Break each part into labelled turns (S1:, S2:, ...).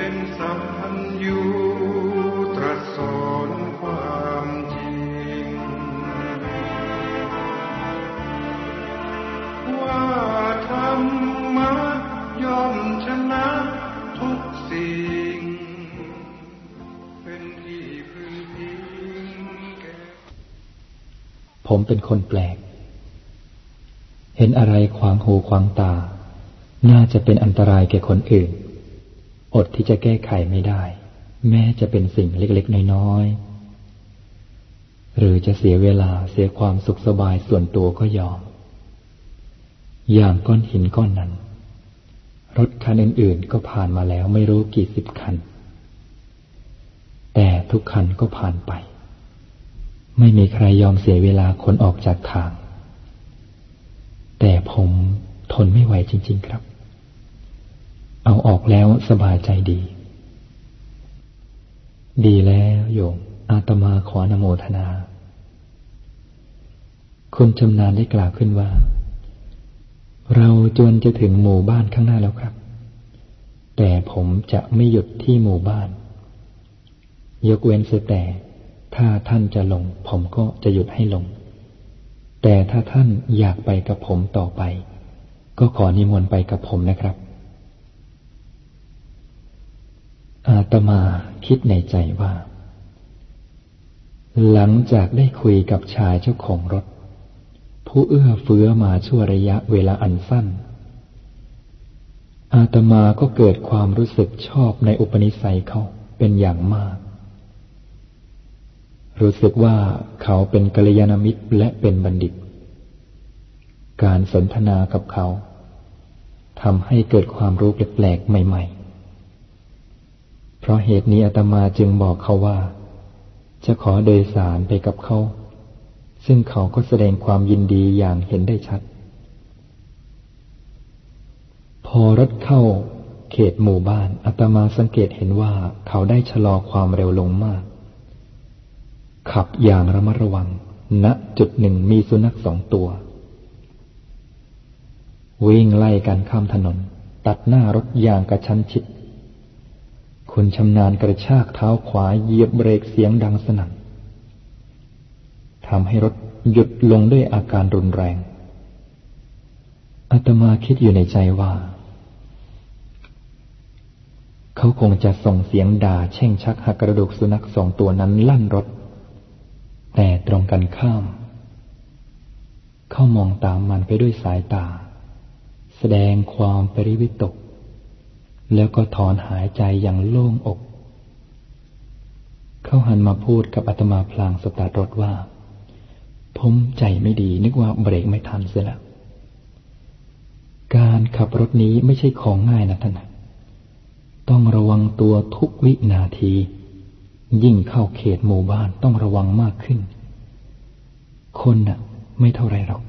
S1: เป็นสัพพัญญูตรัสสอนความจริง ว่าธรรมะย่อมชนะทุกสิ่ง เป็นที่พึ่งพิงแก่
S2: ผมเป็นคนแปลก เห็นอะไรขวางหูขวางตา น่าจะเป็นอันตรายแก่คนอื่น อดที่จะแก้ไขไม่ได้ แม้จะเป็นสิ่งเล็กๆ น้อยๆ หรือจะเสียเวลาเสียความสุขสบายส่วนตัวก็ยอม อย่างก้อนหินก้อนนั้น รถคันอื่นๆ ก็ผ่านมาแล้วไม่รู้กี่สิบคัน แต่ทุกคันก็ผ่านไป ไม่มีใครยอมเสียเวลาคนออกจากทาง แต่ผมทนไม่ไหวจริง ๆ ครับ เอาออกแล้วสบายใจดี ดีแล้วโยมอาตมาขออนโมทนา คุณชำนาญได้กล่าวขึ้นว่า เราจวนจะถึงหมู่บ้านข้างหน้าแล้วครับ แต่ผมจะไม่หยุดที่หมู่บ้าน ยกเว้นเสียแต่ถ้าท่านจะลง ผมก็จะหยุดให้ลง แต่ถ้าท่านอยากไปกับผมต่อไป ก็ขอนิมนต์ไปกับผมนะครับ อาตมาคิดในใจว่า หลังจากได้คุยกับชายเจ้าของรถ ผู้เอื้อเฟื้อมาชั่วระยะเวลาอันสั้น อาตมาก็เกิดความรู้สึกชอบในอุปนิสัยเขาเป็นอย่างมาก รู้สึกว่าเขาเป็นกัลยาณมิตรและเป็นบัณฑิต การสนทนากับเขาทำให้เกิดความรู้แปลกๆใหม่ ๆ ราะเหตุนี้อาตมาจึงบอกเขาว่า จะขอโดยสารไปกับเขา ซึ่งเขาก็แสดงความยินดีอย่างเห็นได้ชัด พอรถเข้า เขตหมู่บ้านอาตมาสังเกตเห็นว่าเขาได้ชะลอความเร็วลงมาก ขับอย่างระมัดระวังณจุดหนึ่งมีสุนัขสองตัว วิ่งไล่กันข้ามถนน ตัดหน้ารถอย่างกระชั้นชิด คุณชำนาญกระชากเท้าขวาเหยียบเบรกเสียงดังสนั่นทำให้รถหยุดลงด้วยอาการรุนแรง อาตมาคิดอยู่ในใจว่า เขาคงจะส่งเสียงด่าแช่งชักหักกระดูกสุนัขสองตัวนั้นลั่นรถ แต่ตรงกันข้าม เขามองตามมันไปด้วยสายตา แสดงความปริวิตก แล้วก็ถอนหายใจอย่างโล่งอก เขาหันมาพูดกับอาตมาพลางสตาร์ทรถว่า ผมใจไม่ดีนึกว่าเบรกไม่ทันเสียแล้วการขับรถนี้ไม่ใช่ของง่ายนะท่านนะต้องระวังตัวทุกวินาที ยิ่งเข้าเขตหมู่บ้านต้องระวังมากขึ้น คนน่ะ ไม่เท่าไรหรอก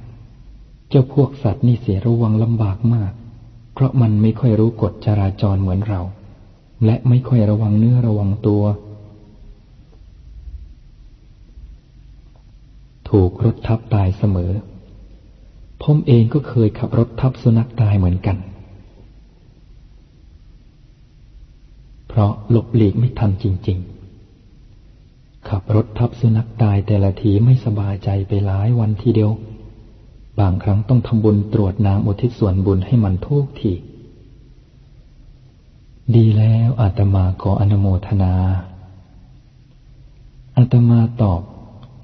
S2: เจ้าพวกสัตว์นี่เสียระวังลำบากมาก เพราะมันไม่ค่อยรู้กฎจราจรเหมือนเรา และไม่ค่อยระวังเนื้อระวังตัว ถูกรถทับตายเสมอ ผมเองก็เคยขับรถทับสุนัขตายเหมือนกัน เพราะหลบหลีกไม่ทันจริง ๆ ขับรถทับสุนัขตายแต่ละทีไม่สบายใจไปหลายวันทีเดียว บางครั้งต้องทำบุญตรวจน้ำอุทิศส่วนบุญให้มันทุกทีดีแล้วอาตมาขออนุโมทนา อาตมาตอบ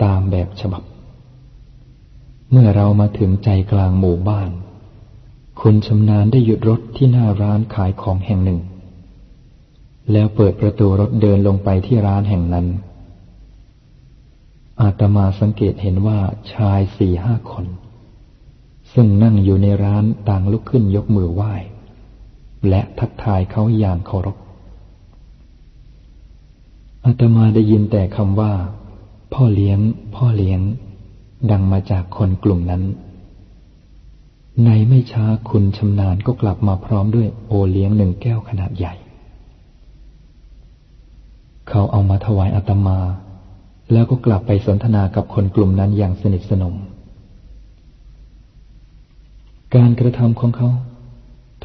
S2: ตามแบบฉบับ เมื่อเรามาถึงใจกลางหมู่บ้าน คุณชำนาญได้หยุดรถที่หน้าร้านขายของแห่งหนึ่ง แล้วเปิดประตูรถเดินลงไปที่ร้านแห่งนั้น อาตมาสังเกตเห็นว่าชายสี่ห้าคน ซึ่งนั่งอยู่ในร้านต่างลุกขึ้นยกมือไหว้ และทักทายเขาอย่างเคารพอาตมาได้ยินแต่คำว่า พ่อเลี้ยง พ่อเลี้ยง ดังมาจากคนกลุ่มนั้น ในไม่ช้าคุณชำนาญก็กลับมาพร้อมด้วยโอเลี้ยงหนึ่งแก้วขนาดใหญ่ เขาเอามาถวายอาตมา แล้วก็กลับไปสนทนากับคนกลุ่มนั้นอย่างสนิทสนม การกระทำของเขา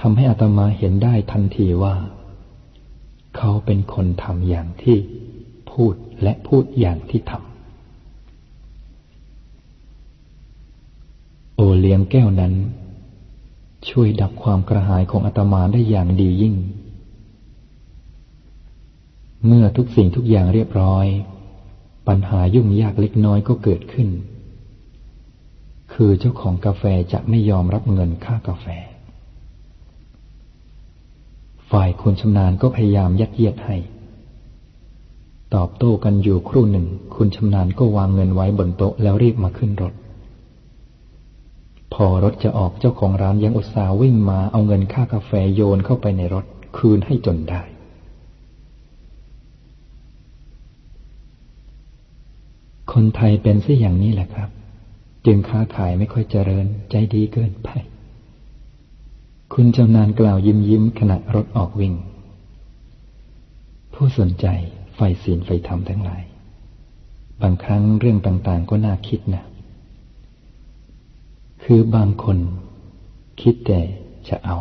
S2: ทำให้อาตมาเห็นได้ทันทีว่าเขเขาเป็นคนทำอย่างที่พูดและพูดอย่างที่ทำโอเลี้ยงแก้วนั้น ช่วยดับความกระหายของอาตมาได้อย่างดียิ่ง เมื่อทุกสิ่งทุกอย่างเรียบร้อย ปัญหายุ่งยากเล็กน้อยก็เกิดขึ้น คือเจ้าของกาแฟจะไม่ยอมรับเงินค่ากาแฟ ฝ่ายคุณชำนาญก็พยายามยัดเยียดให้ ตอบโต้กันอยู่ครู่หนึ่ง คุณชำนาญก็วางเงินไว้บนโต๊ะแล้วรีบมาขึ้นรถ พอรถจะออกเจ้าของร้านยังอุตส่าห์วิ่งมาเอาเงินค่ากาแฟโยนเข้าไปในรถคืนให้จนได้คนไทยเป็นเสียอย่างนี้แหละครับ จึงค้าขายไม่ค่อยเจริญใจดีเกินไป คุณจำนานกล่าวยิ้มยิ้มขณะรถออกวิ่ง ผู้สนใจไฟศีลไฟธรรมทั้งหลาย บางครั้งเรื่องต่างๆก็น่าคิดนะ คือบางคนคิดแต่จะเอา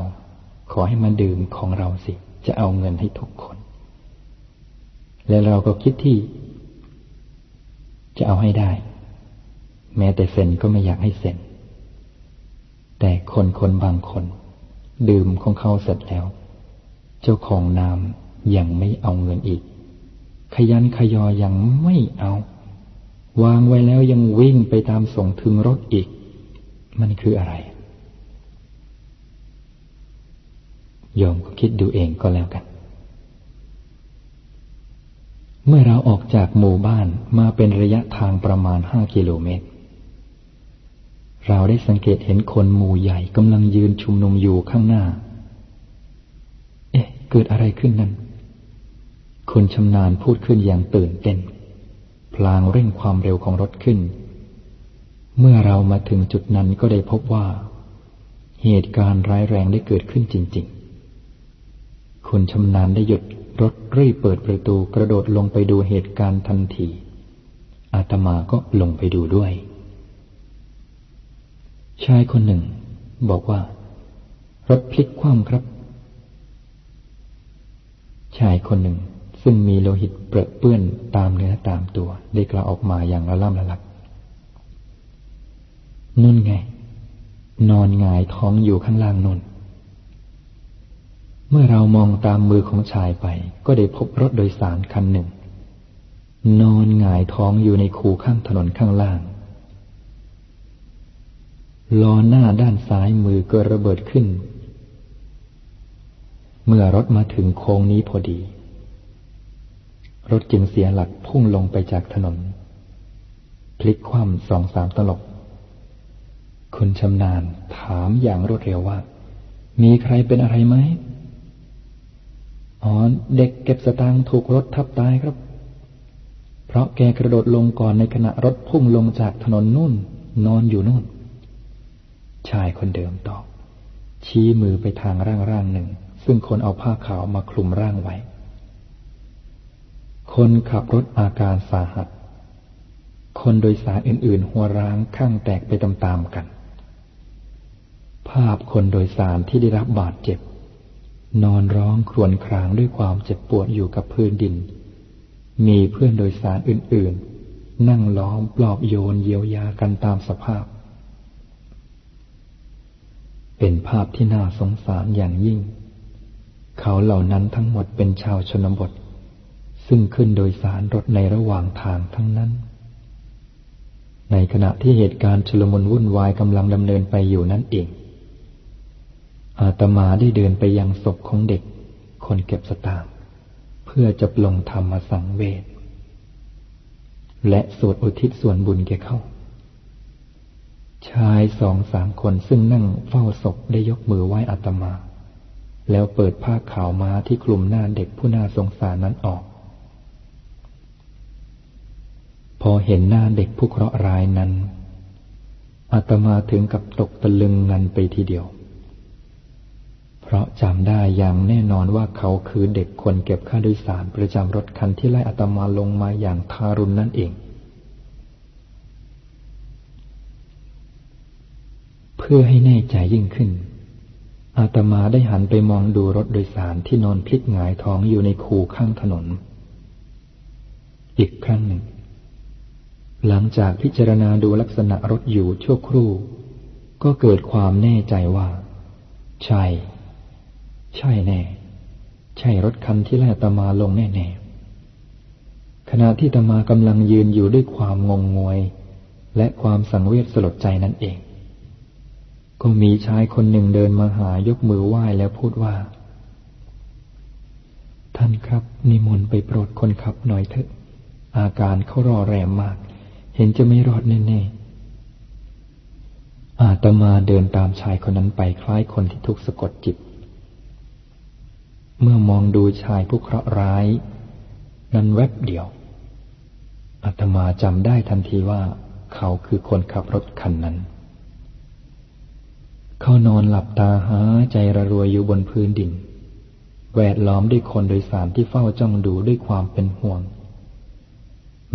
S2: ขอให้มาดื่มของเราสิ จะเอาเงินให้ทุกคน และเราก็คิดที่ จะเอาให้ได้ แม้แต่เซ็นก็ไม่อยากให้เซ็น แต่คนคนบางคน ดื่มของเขาเสร็จแล้ว เจ้าของน้ำยังไม่เอาเงินอีก ขยันขยอยังไม่เอา วางไว้แล้วยังวิ่งไปตามส่งถึงรถอีก มันคืออะไรโยมก็คิดดูเองก็แล้วกัน เมื่อเราออกจากหมู่บ้านมาเป็นระยะทางประมาณห้ากิโลเมตร เราได้สังเกตเห็นคนหมู่ใหญ่กำลังยืนชุมนุมอยู่ข้างหน้า เอ๊ะ เกิดอะไรขึ้นนั้น คนชำนาญพูดขึ้นอย่างตื่นเต้น พลางเร่งความเร็วของรถขึ้น เมื่อเรามาถึงจุดนั้นก็ได้พบว่า เหตุการณ์ร้ายแรงได้เกิดขึ้นจริง ๆ คนชำนาญได้หยุดรถรีบเปิดประตูกระโดดลงไปดูเหตุการณ์ทันที อาตมาก็ลงไปดูด้วย ชายคนหนึ่ง บอกว่ารถพลิกคว่ำครับ ชายคนหนึ่ง ซึ่งมีโลหิตเปรอะเปื้อนตามเนื้อตามตัวได้กล่าวออกมาอย่างละล่ำละลักนุ่นไง นอนหงายท้องอยู่ข้างล่างนุ่น เมื่อเรามองตามมือของชายไป ก็ได้พบรถโดยสารคันหนึ่ง นอนหงายท้องอยู่ในคูข้างถนนข้างล่าง ล้อหน้าด้านซ้ายมือก็ระเบิดขึ้น เมื่อรถมาถึงโค้งนี้พอดี รถจึงเสียหลักพุ่งลงไปจากถนน พลิกคว่ำสองสามตลบ คุณชำนาญถามอย่างรวดเร็วว่า มีใครเป็นอะไรไหมอ๋อเด็กเก็บสตางค์ถูกรถทับตายครับ เพราะแกกระโดดลงก่อนในขณะรถพุ่งลงจากถนนนู่น นอนอยู่นู่น ชายคนเดิมตอบ ชี้มือไปทางร่างร่างหนึ่ง ซึ่งคนเอาผ้าขาวมาคลุมร่างไว้ คนขับรถอาการสาหัส คนโดยสารอื่น ๆ หัวร้างข้างแตกไปตามๆกัน ภาพคนโดยสารที่ได้รับบาดเจ็บ นอนร้องครวญครางด้วยความเจ็บปวดอยู่กับพื้นดิน มีเพื่อนโดยสารอื่น ๆ นั่งล้อมปลอบโยนเยียวยากันตามสภาพ เป็นภาพที่น่าสงสารอย่างยิ่ง เขาเหล่านั้นทั้งหมดเป็นชาวชนบท ซึ่งขึ้นโดยสารรถในระหว่างทางทั้งนั้น ในขณะที่เหตุการณ์ชุลมุนวุ่นวายกำลังดำเนินไปอยู่นั่นเอง อาตมาได้เดินไปยังศพของเด็ก คนเก็บสตางค์เพื่อจะปลงธรรมสังเวชและสวดอุทิศส่วนบุญแก่เขา ชายสองสามคนซึ่งนั่งเฝ้าศพได้ยกมือไหว้อาตมา แล้วเปิดผ้าขาวม้าที่คลุมหน้าเด็กผู้น่าสงสารนั้นออก พอเห็นหน้าเด็กผู้เคราะห์ร้ายนั้นอาตมาถึงกับตกตะลึงงันไปทีเดียว เพราะจำได้อย่างแน่นอนว่าเขาคือเด็กคนเก็บค่าโดยสารประจำรถคันที่ไล่อาตมาลงมาอย่างทารุณนั่นเอง เพื่อให้แน่ใจยิ่งขึ้น อาตมาได้หันไปมองดูรถโดยสารที่นอนพลิกหงายท้องอยู่ในคูข้างถนน อีกครั้งหนึ่ง หลังจากพิจารณาดูลักษณะรถอยู่ชั่วครู่ ก็เกิดความแน่ใจว่า ใช่ ใช่แน่ ใช่รถคันที่แล่ตมาลงแน่ๆขณะที่ตมากำลังยืนอยู่ด้วยความงงงวย และความสังเวชสลดใจนั่นเอง ก็มีชายคนหนึ่งเดินมาหายกมือไหว้แล้วพูดว่า ท่านครับ นิมนต์ไปโปรดคนขับหน่อยเถอะ อาการเขารอแรมมาก เห็นจะไม่รอดแน่ๆอาตมาเดินตามชายคนนั้นไปคล้ายคนที่ถูกสะกดจิต เมื่อมองดูชายผู้เคราะห์ร้าย นั้นแวบเดียวอาตมาจำได้ทันทีว่า เขาคือคนขับรถคันนั้น เขานอนหลับตาหาใจระรวยอยู่บนพื้นดิน แวดล้อมด้วยคนโดยสารที่เฝ้าจ้องดูด้วยความเป็นห่วง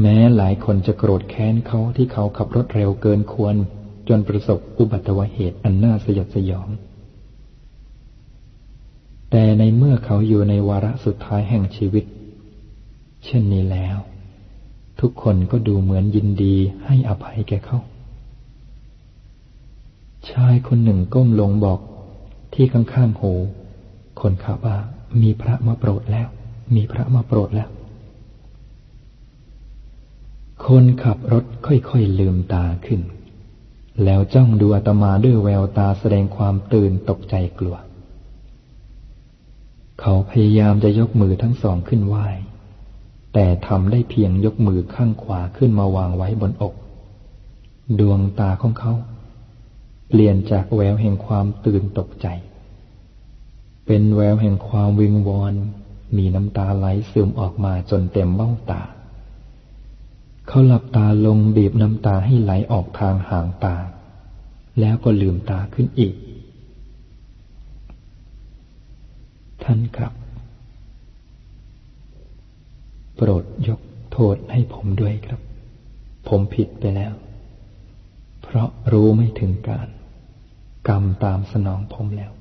S2: แม้หลายคนจะโกรธแค้นเขาที่เขาขับรถเร็วเกินควร จนประสบอุบัติเหตุอันน่าสยดสยอง แต่ในเมื่อเขาอยู่ในวาระสุดท้ายแห่งชีวิต เช่นนี้แล้ว ทุกคนก็ดูเหมือนยินดีให้อภัยแก่เขา ชายคนหนึ่งก้มลงบอกที่ข้างๆหูคนขับว่ามีพระมาโปรดแล้ว มีพระมาโปรดแล้ว คนขับรถค่อยๆลืมตาขึ้น แล้วจ้องดูอาตมาด้วยแววตาแสดงความตื่นตกใจกลัว เขาพยายามจะยกมือทั้งสองขึ้นไหวแต่ทำได้เพียงยกมือข้างขวาขึ้นมาวางไว้บนอก ดวงตาของเขา เปลี่ยนจากแววแห่งความตื่นตกใจ เป็นแววแห่งความวิงวอน มีน้ำตาไหลซึมออกมาจนเต็มเบ้าตา เขาหลับตาลงบีบน้ำตาให้ไหลออกทางหางตา แล้วก็ลืมตาขึ้นอีก ท่านครับ โปรดยกโทษให้ผมด้วยครับ ผมผิดไปแล้ว เพราะรู้ไม่ถึงการ กรรมตามสนองผมแล้ว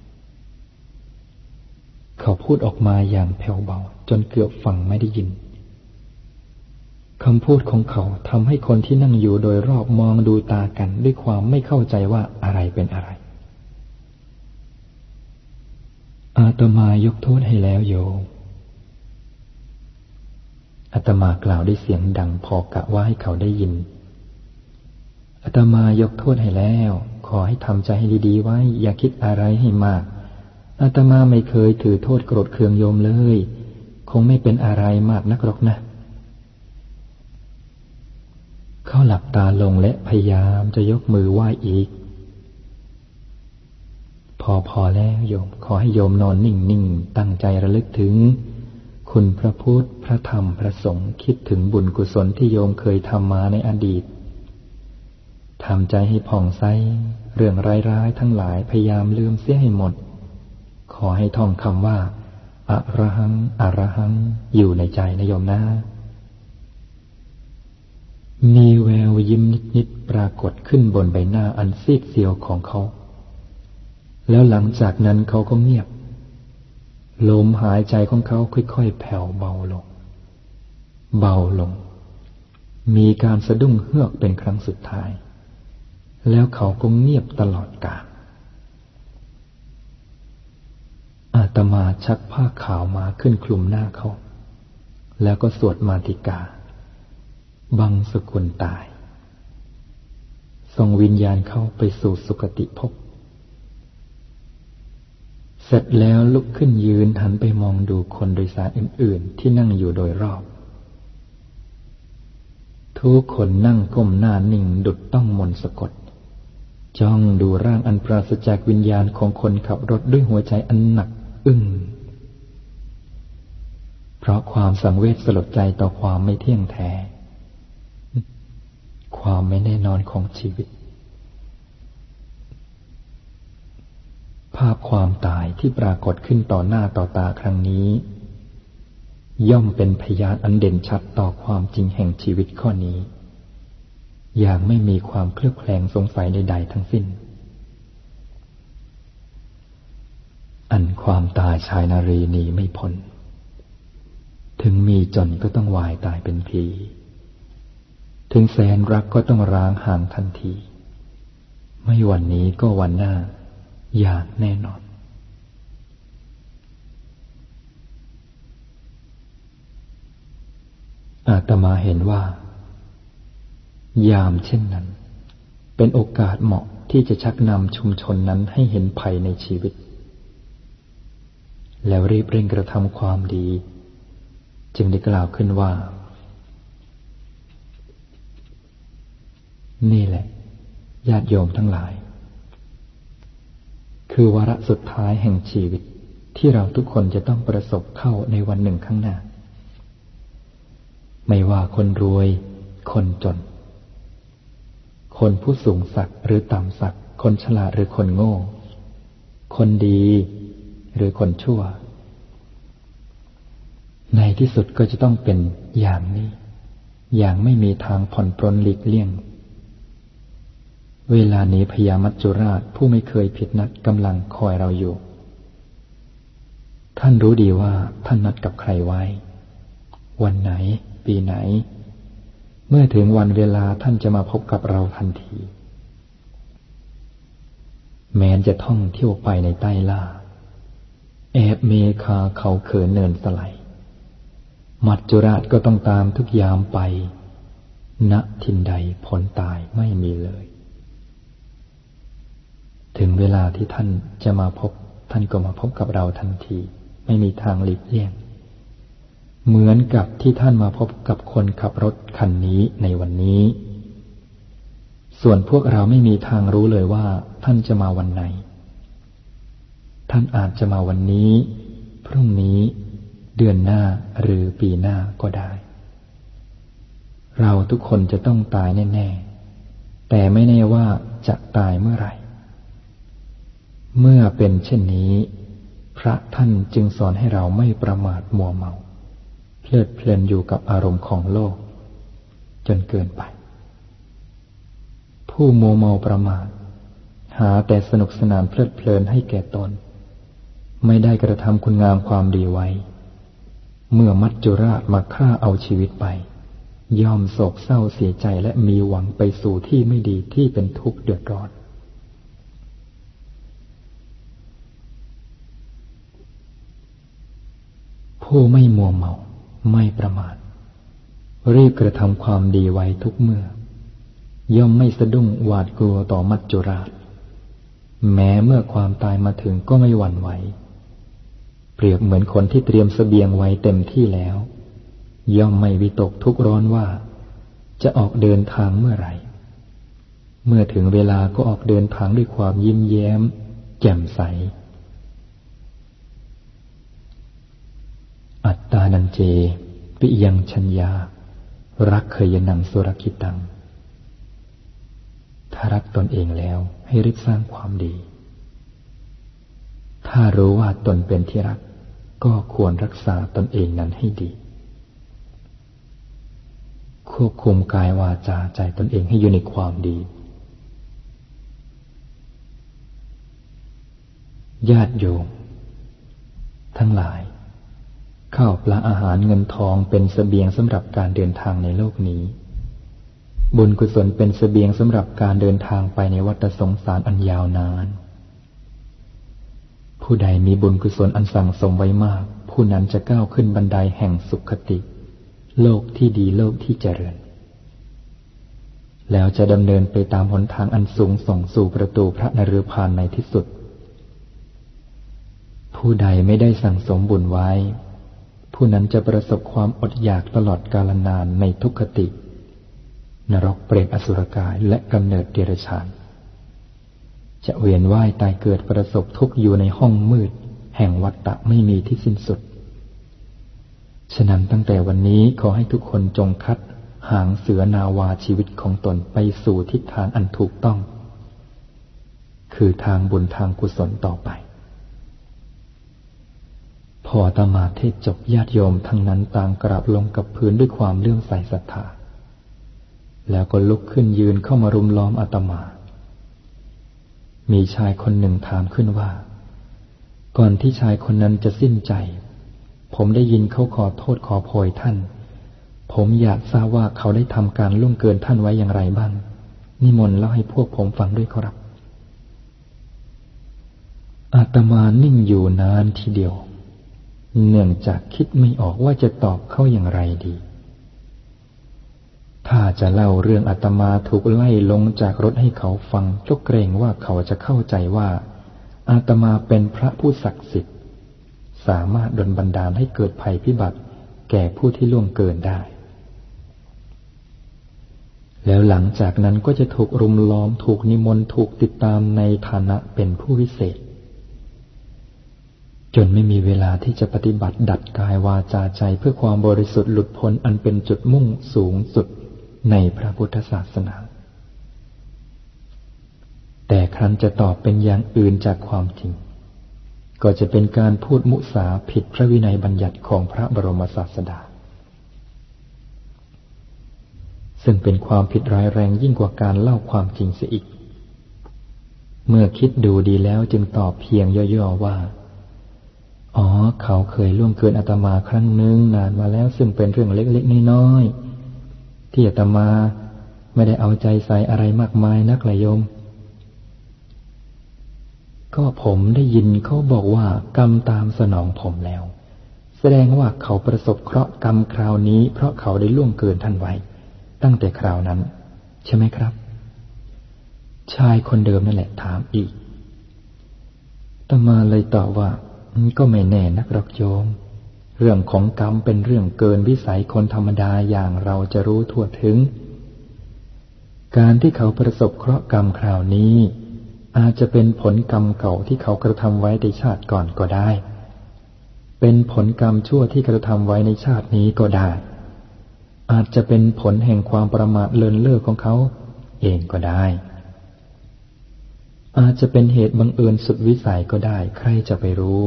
S2: เขาพูดออกมาอย่างแผ่วเบา จนเกือบฟังไม่ได้ยินคำพูดของเขาทำให้คนที่นั่งอยู่โดยรอบมองดูตากันด้วยความไม่เข้าใจว่าอะไรเป็นอะไร อาตมายกโทษให้แล้วโยมอาตมากล่าวด้วยเสียงดังพอกะว่าให้เขาได้ยินอาตมายกโทษให้แล้ว ขอให้ทำใจให้ดีๆไว้ อย่าคิดอะไรให้มากอาตมาไม่เคยถือโทษโกรธเคืองโยมเลย คงไม่เป็นอะไรมากนักหรอกนะเขาหลับตาลงและพยายามจะยกมือไหว้อีก พอพอแล้วโยม ขอให้โยมนอนนิ่งๆ ตั้งใจระลึกถึง คุณพระพุทธ พระธรรม พระสงฆ์คิดถึงบุญกุศลที่โยมเคยทำมาในอดีต ทำใจให้ผ่องใส เรื่องร้ายๆทั้งหลายพยายามลืมเสียให้หมด ขอให้ท่องคำว่าอะระหังอะระหัง อยู่ในใจนะโยมนะ มีแววยิ้มนิดๆปรากฏขึ้นบนใบหน้าอันซีดเซียวของเขา แล้วหลังจากนั้นเขาก็เงียบ ลมหายใจของเขาค่อยๆแผ่วเบาลง เบาลง มีการสะดุ้งเฮือกเป็นครั้งสุดท้าย แล้วเขาก็เงียบตลอดกาลอาตมาชักผ้าขาวมาขึ้นคลุมหน้าเขา แล้วก็สวดมาติกา บังสกุลตาย ส่งวิญญาณเข้าไปสู่สุคติภพ เสร็จแล้วลุกขึ้นยืนหันไปมองดูคนโดยสารอื่น ๆ ที่นั่งอยู่โดยรอบ ทุกคนนั่งก้มหน้านิ่งดุดต้องมนสะกด จ้องดูร่างอันปราศจากวิญญาณของคนขับรถด้วยหัวใจอันหนักอึ้ง เพราะความสังเวชสลดใจต่อความไม่เที่ยงแท้ ความไม่แน่นอนของชีวิต ภาพความตายที่ปรากฏขึ้นต่อหน้าต่อตาครั้งนี้ ย่อมเป็นพยานอันเด่นชัดต่อความจริงแห่งชีวิตข้อนี้ อย่างไม่มีความเคลือบแคลงสงสัยใด ๆ ทั้งสิ้น อันความตายชายนารีหนีไม่พ้น ถึงมีจนก็ต้องวายตายเป็นผี ถึงแสนรักก็ต้องร้างห่างทันที ไม่วันนี้ก็วันหน้า อย่างแน่นอน อาตมาเห็นว่า ยามเช่นนั้น เป็นโอกาสเหมาะที่จะชักนำชุมชนนั้นให้เห็นภัยในชีวิต แล้วรีบเร่งกระทำความดี จึงได้กล่าวขึ้นว่า นี่แหละ ญาติโยมทั้งหลาย คือวาระสุดท้ายแห่งชีวิตที่เราทุกคนจะต้องประสบเข้าในวันหนึ่งข้างหน้า ไม่ว่าคนรวยคนจน คนผู้สูงสักหรือต่ำสักคนฉลาดหรือคนโง่ คนดีหรือคนชั่ว ในที่สุดก็จะต้องเป็นอย่างนี้ อย่างไม่มีทางผ่อนปรนหลีกเลี่ยง เวลานี้พญามัจจุราชผู้ไม่เคยผิดนัดกำลังคอยเราอยู่ ท่านรู้ดีว่าท่านนัดกับใครไว้ วันไหน ปีไหน เมื่อถึงวันเวลาท่านจะมาพบกับเราทันที แม้นจะท่องเที่ยวไปในใต้ล่า แอบเมคาเขาเขินเนินสไลมัจจุราชก็ต้องตามทุกยามไป ณทินใดผลตายไม่มีเลย ถึงเวลาที่ท่านจะมาพบ ท่านก็มาพบกับเราทันที ไม่มีทางหลีกเลี่ยง เหมือนกับที่ท่านมาพบกับคนขับรถคันนี้ในวันนี้ ส่วนพวกเราไม่มีทางรู้เลยว่า ท่านจะมาวันไหน ท่านอาจจะมาวันนี้ พรุ่งนี้ เดือนหน้าหรือปีหน้าก็ได้ เราทุกคนจะต้องตายแน่ๆ แต่ไม่แน่ว่าจะตายเมื่อไหร่ เมื่อเป็นเช่นนี้ พระท่านจึงสอนให้เราไม่ประมาทมัวเมา เพลิดเพลินอยู่กับอารมณ์ของโลก จนเกินไป ผู้มัวเมาประมาทหาแต่สนุกสนานเพลิดเพลินให้แก่ตน ไม่ได้กระทำคุณงามความดีไว้ เมื่อมัจจุราชมาฆ่าเอาชีวิตไป ย่อมโศกเศร้าเสียใจและมีหวังไปสู่ที่ไม่ดีที่เป็นทุกข์เดือดร้อนผู้ไม่มัวเมา ไม่ประมาทรีบกระทำความดีไว้ทุกเมื่อ ย่อมไม่สะดุ้งหวาดกลัวต่อมัจจุราช แม้เมื่อความตายมาถึงก็ไม่หวั่นไหว เปรียบเหมือนคนที่เตรียมสเสบียงไว้เต็มที่แล้ว ย่อมไม่วิตกทุกร้อนว่า จะออกเดินทางเมื่อไหร่ เมื่อถึงเวลาก็ออกเดินทางด้วยความยิ้มแย้ม แจ่มใส อัตตานันเจ ปิยังชัญญา รักเคยนังสุรกิตัง ถ้ารักตนเองแล้วให้รีบสร้างความดี ถ้ารู้ว่าตนเป็นที่รัก ก็ควรรักษาตนเองนั้นให้ดี ควบคุมกายวาจาใจตนเองให้อยู่ในความดี ญาติโยมทั้งหลาย ข้าวปลาอาหารเงินทองเป็นสเสบียงสำหรับการเดินทางในโลกนี้ บุญกุศลเป็นสเสบียงสำหรับการเดินทางไปในวัฏสงสารอันยาวนาน ผู้ใดมีบุญกุศลอันสั่งสมไว้มาก ผู้นั้นจะก้าวขึ้นบันไดแห่งสุขติ โลกที่ดีโลกที่เจริญ แล้วจะดำเนินไปตามหนทางอันสูงส่งสู่ประตูพระนรพานในที่สุด ผู้ใดไม่ได้สั่งสมบุญไว้ ผู้นั้นจะประสบความอดอยากตลอดกาลนานในทุกขติ นรกเปรตอสุรกายและกำเนิดเดรัจฉาน จะเวียนว่ายตายเกิดประสบทุกข์อยู่ในห้องมืด แห่งวัฏฏะไม่มีที่สิ้นสุด ฉะนั้นตั้งแต่วันนี้ขอให้ทุกคนจงคัดหางเสือนาวาชีวิตของตนไปสู่ทิศทางอันถูกต้อง คือทางบุญทางกุศลต่อไป อตมาเทศจบญาติโยมทั้งนั้นต่างกราบลงกับพื้นด้วยความเลื่อมใสศรัทธา แล้วก็ลุกขึ้นยืนเข้ามารุมล้อมอาตมา มีชายคนหนึ่งถามขึ้นว่า ก่อนที่ชายคนนั้นจะสิ้นใจ ผมได้ยินเขาขอโทษขอโพยท่าน ผมอยากทราบว่าเขาได้ทำการล่วงเกินท่านไว้อย่างไรบ้าง นิมนต์เล่าให้พวกผมฟังด้วยครับอาตมานิ่งอยู่นานทีเดียว เนื่องจากคิดไม่ออกว่าจะตอบเขาอย่างไรดี ถ้าจะเล่าเรื่องอาตมาถูกไล่ลงจากรถให้เขาฟังก็เกรงว่าเขาจะเข้าใจว่า อาตมาเป็นพระผู้ศักดิ์สิทธิ์ สามารถดลบันดาลให้เกิดภัยพิบัติ แก่ผู้ที่ล่วงเกินได้ แล้วหลังจากนั้นก็จะถูกรุมล้อมถูกนิมนต์ถูกติดตามในฐานะเป็นผู้วิเศษ จนไม่มีเวลาที่จะปฏิบัติดัดกายวาจาใจเพื่อความบริสุทธิ์หลุดพ้นอันเป็นจุดมุ่งสูงสุดในพระพุทธศาสนา แต่ครั้นจะตอบเป็นอย่างอื่นจากความจริง ก็จะเป็นการพูดมุสาผิดพระวินัยบัญญัติของพระบรมศาสดา ซึ่งเป็นความผิดร้ายแรงยิ่งกว่าการเล่าความจริงเสียอีก เมื่อคิดดูดีแล้วจึงตอบเพียงย่อๆว่า อ๋อ เขาเคยล่วงเกินอาตมาครั้งหนึ่งนานมาแล้วซึ่งเป็นเรื่องเล็กๆน้อยๆที่อาตมาไม่ได้เอาใจใส่อะไรมากมายนักเลยโยม ก็ผมได้ยินเขาบอกว่ากรรมตามสนองผมแล้ว แสดงว่าเขาประสบเคราะห์กรรมคราวนี้ เพราะเขาได้ล่วงเกินท่านไว้ ตั้งแต่คราวนั้น ใช่ไหมครับ ชายคนเดิมนั่นแหละถามอีกตมาเลยตอบว่า ก็ไม่แน่นักรอกโยม เรื่องของกรรมเป็นเรื่องเกินวิสัยคนธรรมดาอย่างเราจะรู้ทั่วถึง การที่เขาประสบเคราะห์กรรมคราวนี้ อาจจะเป็นผลกรรมเก่าที่เขากระทำไว้ในชาติก่อนก็ได้ เป็นผลกรรมชั่วที่กระทำไว้ในชาตินี้ก็ได้ อาจจะเป็นผลแห่งความประมาทเลินเล่อของเขาเองก็ได้ อาจจะเป็นเหตุบังเอิญสุดวิสัยก็ได้ใครจะไปรู้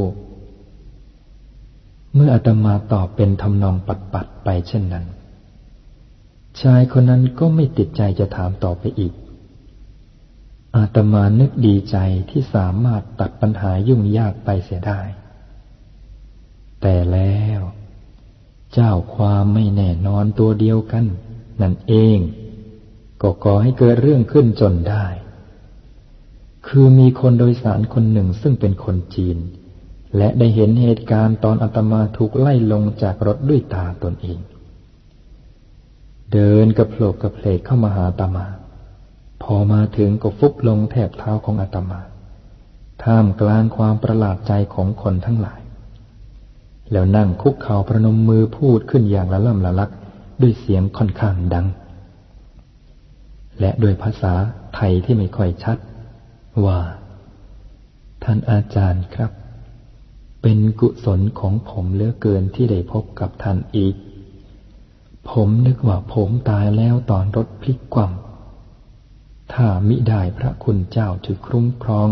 S2: เมื่ออาตมาตอบเป็นทำนองปัดปัดไปเช่นนั้น ชายคนนั้นก็ไม่ติดใจจะถามต่อไปอีก อาตมานึกดีใจที่สามารถตัดปัญหายุ่งยากไปเสียได้ แต่แล้ว เจ้าความไม่แน่นอนตัวเดียวกัน นั่นเอง ก็ก่อให้เกิดเรื่องขึ้นจนได้ คือมีคนโดยสารคนหนึ่งซึ่งเป็นคนจีน และได้เห็นเหตุการณ์ตอนอาตมาถูกไล่ลงจากรถด้วยตาตนเอง เดินกระโผลกกระเพลกเข้ามาหาตามา พอมาถึงก็ฟุบลงแทบเท้าของอาตมา ท่ามกลางความประหลาดใจของคนทั้งหลาย แล้วนั่งคุกเข่าประนมมือพูดขึ้นอย่างละล่ำละลักด้วยเสียงค่อนข้างดัง และด้วยภาษาไทยที่ไม่ค่อยชัด ว่า ท่านอาจารย์ครับ เป็นกุศลของผมเลือเกินที่ได้พบกับท่านอีก ผมนึกว่าผมตายแล้วตอนรถพลิกคว่ำถ้ามิได้พระคุณเจ้าถือคุ้มครอง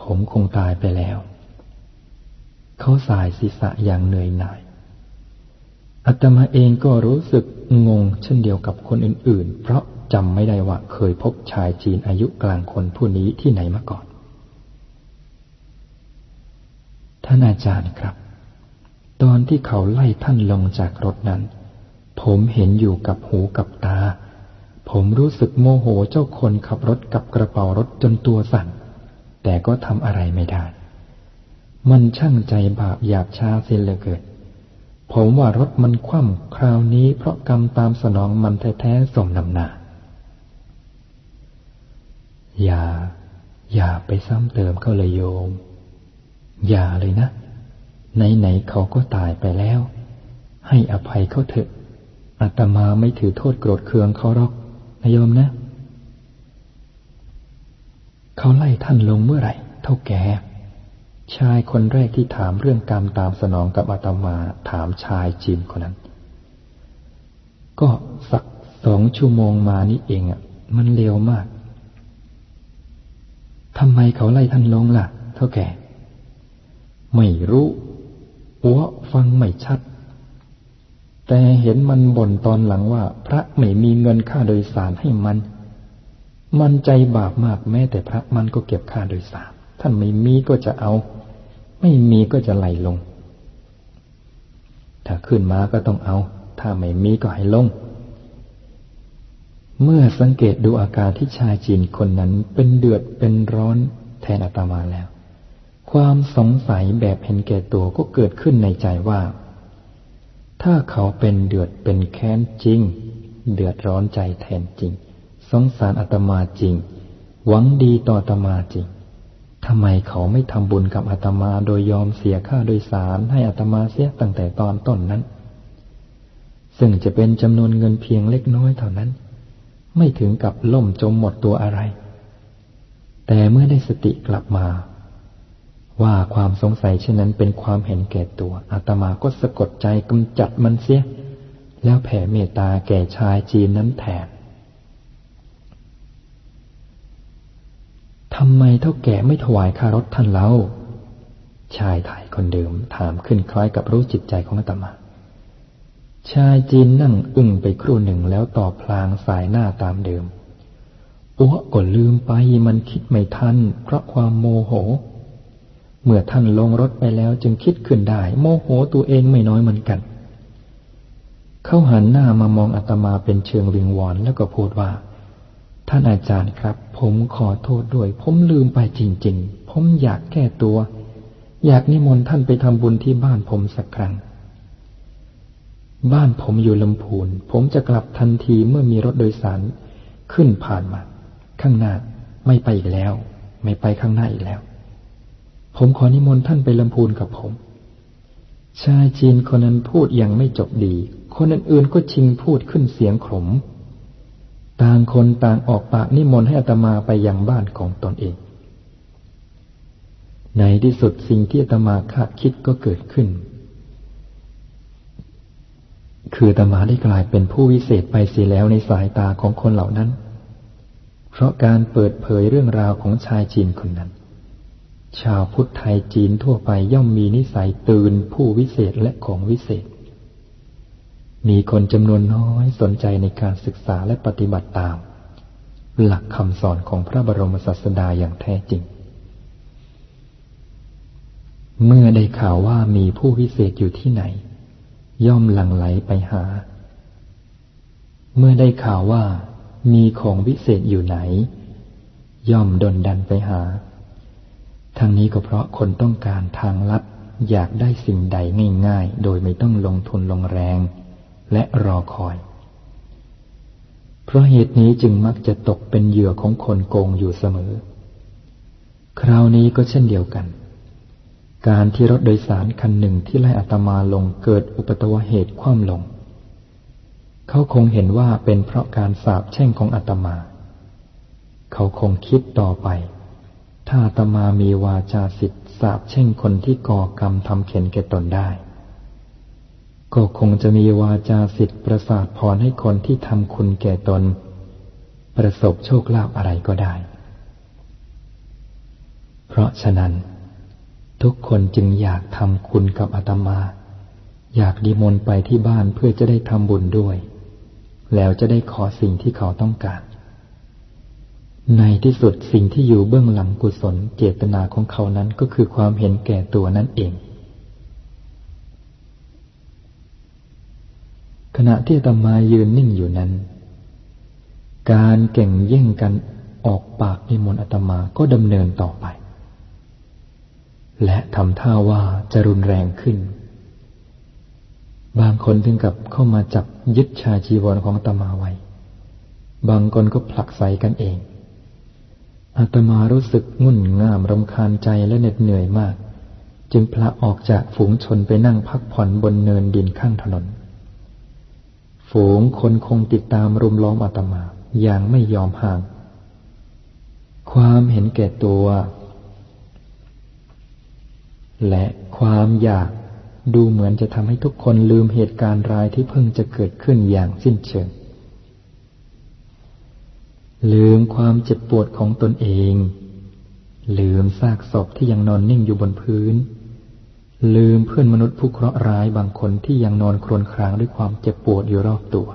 S2: ผมคงตายไปแล้ว เขาสายศีรษะอย่างเหนื่อยหน่ายอาตมาเองก็รู้สึกงงเช่นเดียวกับคนอื่นๆ เพราะ จำไม่ได้ว่าเคยพบชายจีนอายุกลางคนผู้นี้ที่ไหนมาก่อน ท่านอาจารย์ครับ ตอนที่เขาไล่ท่านลงจากรถนั้น ผมเห็นอยู่กับหูกับตา ผมรู้สึกโมโหเจ้าคนขับรถกับกระเป๋ารถจนตัวสั่น แต่ก็ทำอะไรไม่ได้ มันช่างใจบาปหยาบช้าเสียเหลือเกินผมว่ารถมันคว่ำคราวนี้เพราะกรรมตามสนองมันแท้ๆสมนำหนา อย่า อย่าไปซ้ำเติมเขาเลยโยม อย่าเลยนะ ไหนๆเขาก็ตายไปแล้ว ให้อภัยเขาเถอะอาตมาไม่ถือโทษโกรธเคืองเขาหรอกนะโยมนะ เขาไล่ท่านลงเมื่อไหร่ เท่าแก่ชายคนแรกที่ถามเรื่องกรรมตามสนองกับอาตมาถามชายจีนคนนั้น ก็สักสองชั่วโมงมานี่เองอะ มันเร็วมาก ทำไมเขาไล่ท่านลงล่ะ เท่าแก่ ไม่รู้หัวฟังไม่ชัด แต่เห็นมันบ่นตอนหลังว่า พระไม่มีเงินค่าโดยสารให้มัน มันใจบาปมากแม้แต่พระมันก็เก็บค่าโดยสาร ท่านไม่มีก็จะเอา ไม่มีก็จะไหลลง ถ้าขึ้นมาก็ต้องเอา ถ้าไม่มีก็ให้ลง เมื่อสังเกตดูอาการที่ชายจีนคนนั้นเป็นเดือดเป็นร้อนแทนอาตมาแล้ว ความสงสัยแบบเห็นแก่ตัวก็เกิดขึ้นในใจว่า ถ้าเขาเป็นเดือดเป็นแค้นจริง เดือดร้อนใจแทนจริง สงสารอาตมาจริง หวังดีต่ออาตมาจริงทำไมเขาไม่ทำบุญกับอาตมาโดยยอมเสียค่าโดยสารให้อาตมาเสียตั้งแต่ตอนต้นนั้น ซึ่งจะเป็นจำนวนเงินเพียงเล็กน้อยเท่านั้น ไม่ถึงกับล่มจมหมดตัวอะไร แต่เมื่อได้สติกลับมา ว่าความสงสัยเช่นนั้นเป็นความเห็นแก่ตัวอาตมาก็สะกดใจกำจัดมันเสีย แล้วแผ่เมตตาแก่ชายจีนนั้นแทนทำไมเท่าแก่ไม่ถวายคารถท่านเล่าชายไทยคนเดิมถามขึ้นคล้ายกับรู้จิตใจของอาตมา ชายจีนนั่งอึ้งไปครู่หนึ่งแล้วตอบพลางสายหน้าตามเดิมอ้วก็ลืมไปมันคิดไม่ทันเพราะความโมโห เมื่อท่านลงรถไปแล้วจึงคิดขึ้นได้ โมโหตัวเองไม่น้อยเหมือนกัน เขาหันหน้ามามองอาตมาเป็นเชิงวิงวอนแล้วก็พูดว่า ท่านอาจารย์ครับ ผมขอโทษด้วย ผมลืมไปจริง ๆ ผมอยากแก้ตัว อยากนิมนต์ท่านไปทำบุญที่บ้านผมสักครั้ง บ้านผมอยู่ลำพูน ผมจะกลับทันทีเมื่อมีรถโดยสารขึ้นผ่านมา ข้างหน้าไม่ไปอีกแล้ว ไม่ไปข้างหน้าอีกแล้ว ผมขอนิมนต์ท่านไปลำพูนกับผม ชายจีนคนนั้นพูดยังไม่จบดี คนอื่นๆก็ชิงพูดขึ้นเสียงขม ต่างคนต่างออกปากนิมนต์ให้อัตมาไปยังบ้านของตนเอง ในที่สุดสิ่งที่อาตมาคาดคิดก็เกิดขึ้น คือตมาได้กลายเป็นผู้วิเศษไปเสียแล้วในสายตาของคนเหล่านั้น เพราะการเปิดเผยเรื่องราวของชายจีนคนนั้น ชาวพุทธไทยจีนทั่วไปย่อมมีนิสัยตื่นผู้วิเศษและของวิเศษ มีคนจำนวนน้อยสนใจในการศึกษาและปฏิบัติตาม หลักคำสอนของพระบรมศาสดาอย่างแท้จริง เมื่อได้ข่าวว่ามีผู้พิเศษอยู่ที่ไหน ย่อมหลั่งไหลไปหา เมื่อได้ข่าวว่ามีของวิเศษอยู่ไหน ย่อมดนดันไปหาทั้งนี้ก็เพราะคนต้องการทางลัดอยากได้สิ่งใดง่ายๆ โดยไม่ต้องลงทุนลงแรงและรอคอย เพราะเหตุนี้จึงมักจะตกเป็นเหยื่อของคนโกงอยู่เสมอ คราวนี้ก็เช่นเดียวกัน การที่รถโดยสารคันหนึ่งที่ไล่อัตมาลงเกิดอุปตวเหตุคว่ำลง เขาคงเห็นว่าเป็นเพราะการสาบแช่งของอัตมา เขาคงคิดต่อไป ถ้าอัตมามีวาจาสิทธิ์สาบแช่งคนที่ก่อกรรมทำเข็นแก่ตนได้ ก็คงจะมีวาจาสิทธิ์ประสาทพรให้คนที่ทำคุณแก่ตน ประสบโชคลาภอะไรก็ได้ เพราะฉะนั้น ทุกคนจึงอยากทำคุณกับอาตมา อยากดีมนไปที่บ้านเพื่อจะได้ทำบุญด้วย แล้วจะได้ขอสิ่งที่เขาต้องการ ในที่สุดสิ่งที่อยู่เบื้องหลังกุศลเจตนาของเขานั้นก็คือความเห็นแก่ตัวนั่นเอง ขณะที่ตมายืนนิ่งอยู่นั้น การเก่งเย่งกันออกปากนิมนต์อาตมาก็ดำเนินต่อไป และทำท่าว่าจะรุนแรงขึ้น บางคนถึงกับเข้ามาจับยึดชาจีวรของอาตมาไว้ บางคนก็ผลักใส่กันเอง อาตมารู้สึกงุ่นง่ามรำคาญใจและเหน็ดเหนื่อยมาก จึงพละออกจากฝูงชนไปนั่งพักผ่อนบนเนินดินข้างถนน ฝูงคนคงติดตามรุมล้อมอาตมาอย่างไม่ยอมห่าง ความเห็นแก่ตัว และความอยากดูเหมือนจะทำให้ทุกคนลืมเหตุการณ์ร้ายที่เพิ่งจะเกิดขึ้นอย่างสิ้นเชิง ลืมความเจ็บปวดของตนเอง ลืมซากศพที่ยังนอนนิ่งอยู่บนพื้น ลืมเพื่อนมนุษย์ผู้เคราะห์ร้ายบางคนที่ยังนอนครวญครางด้วยความเจ็บปวดอยู่รอบตัว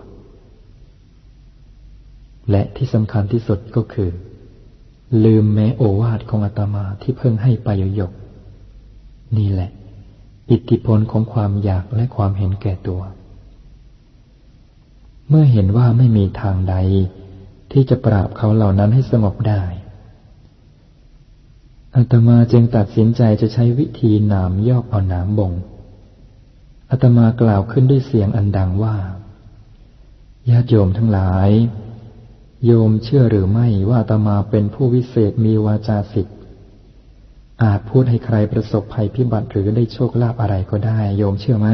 S2: และที่สำคัญที่สุดก็คือ ลืมแม้โอวาทของอาตมาที่เพิ่งให้ไปยก นี่แหละ อิทธิพลของความอยากและความเห็นแก่ตัว เมื่อเห็นว่าไม่มีทางใด ที่จะปราบเขาเหล่านั้นให้สงบได้อาตมาจึงตัดสินใจจะใช้วิธีหนามยอกเอาหนามบ่งอาตมากล่าวขึ้นด้วยเสียงอันดังว่าญาติโยมทั้งหลาย โยมเชื่อหรือไม่ว่าอาตมาเป็นผู้วิเศษมีวาจาสิทธิ อาจพูดให้ใครประสบภัยพิบัติหรือได้โชคลาภอะไรก็ได้ โยมเชื่อไหม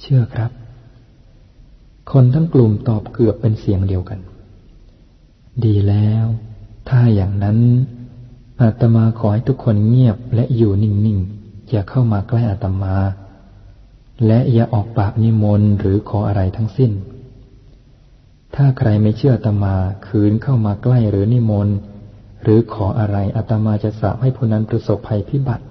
S2: เชื่อครับ คนทั้งกลุ่มตอบเกือบเป็นเสียงเดียวกัน ดีแล้ว ถ้าอย่างนั้น อาตมาขอให้ทุกคนเงียบและอยู่นิ่งๆ อย่าเข้ามาใกล้อาตมา และอย่าออกปากนิมนต์หรือขออะไรทั้งสิ้น ถ้าใครไม่เชื่ออาตมาคืนเข้ามาใกล้หรือนิมนต์ หรือขออะไรอาตมาจะสาบให้ผู้นั้นประสบภัยพิบัติ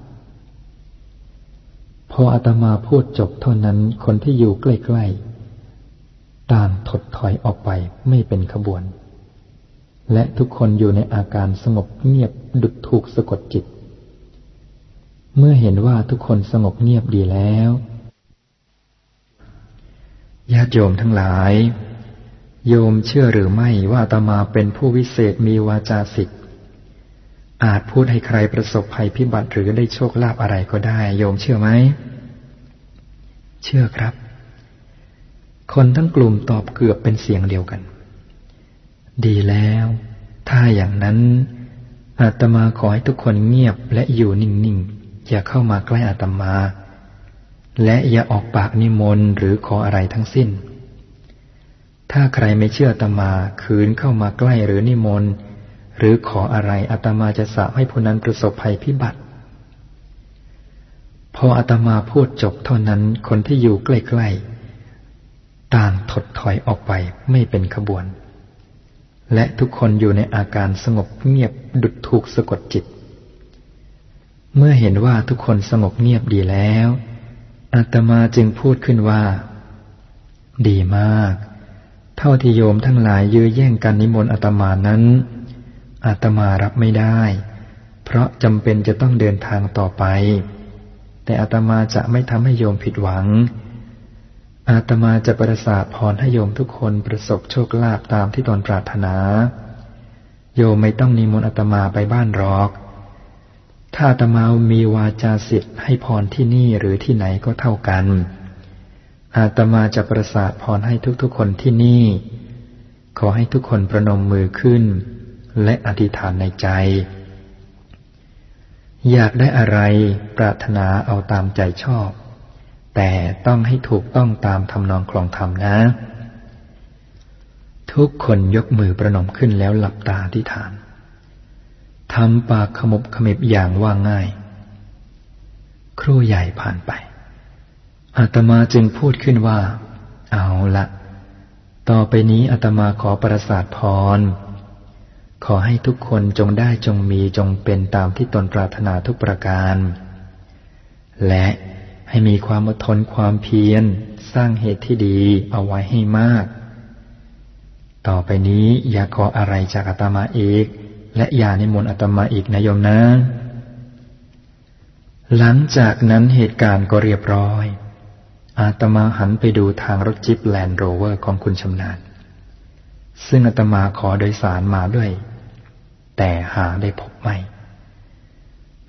S2: พออาตมาพูดจบเท่านั้นคนที่อยู่ใกล้ๆต่างถดถอยออกไปไม่เป็นขบวน และทุกคนอยู่ในอาการสงบเงียบดุจถูกสะกดจิต เมื่อเห็นว่าทุกคนสงบเงียบดีแล้วญาติโยมทั้งหลาย โยมเชื่อหรือไม่ว่าตมาเป็นผู้วิเศษมีวาจาสิทธิ อาจพูดให้ใครประสบภัยพิบัติหรือได้โชคลาภอะไรก็ได้ โยมเชื่อไหม เชื่อครับ คนทั้งกลุ่มตอบเกือบเป็นเสียงเดียวกัน ดีแล้ว ถ้าอย่างนั้น อาตมาขอให้ทุกคนเงียบและอยู่นิ่งๆ อย่าเข้ามาใกล้อาตมา และอย่าออกปากนิมนต์หรือขออะไรทั้งสิ้น ถ้าใครไม่เชื่ออาตมาคืนเข้ามาใกล้หรือนิมนต์ หรือขออะไรอาตมาจะสาให้ผู้นั้นประสบภัยพิบัติ พออาตมาพูดจบเท่านั้นคนที่อยู่ใกล้ๆต่างถดถอยออกไปไม่เป็นขบวน และทุกคนอยู่ในอาการสงบเงียบดุดถูกสะกดจิต เมื่อเห็นว่าทุกคนสงบเงียบดีแล้วอาตมาจึงพูดขึ้นว่า ดีมาก เท่าที่โยมทั้งหลายยื้อแย่งกันนิมนต์อาตมานั้น อาตมารับไม่ได้ เพราะจำเป็นจะต้องเดินทางต่อไป แต่อาตมาจะไม่ทำให้โยมผิดหวัง อาตมาจะประสาทพรให้โยมทุกคนประสบโชคลาภตามที่ตนปรารถนา โยมไม่ต้องนิมนต์อาตมาไปบ้านหรอก ถ้าอาตมามีวาจาสิทธิ์ให้พรที่นี่หรือที่ไหนก็เท่ากัน อาตมาจะประสาทพรให้ทุกๆคนที่นี่ ขอให้ทุกคนประนมมือขึ้น และอธิษฐานในใจ อยากได้อะไรปรารถนาเอาตามใจชอบ แต่ต้องให้ถูกต้องตามทำนองคลองธรรมนะ ทุกคนยกมือประนมขึ้นแล้วหลับตาที่ฐานทำปากขมบขมิบอย่างว่าง่าย ครูใหญ่ผ่านไปอาตมาจึงพูดขึ้นว่า เอาละต่อไปนี้อาตมาขอประสาทพร ขอให้ทุกคนจงได้จงมีจงเป็นตามที่ตนปรารถนาทุกประการ และให้มีความอดทนความเพียร สร้างเหตุที่ดีเอาไว้ให้มาก ต่อไปนี้อย่าขออะไรจากอาตมาอีก และอย่านิมนต์อาตมาอีกนะโยมนะ หลังจากนั้นเหตุการณ์ก็เรียบร้อย อาตมาหันไปดูทางรถจิปแลนด์โรเวอร์ของคุณชำนาญซึ่งอาตมาขอโดยสารมาด้วย แต่หาได้พบไม่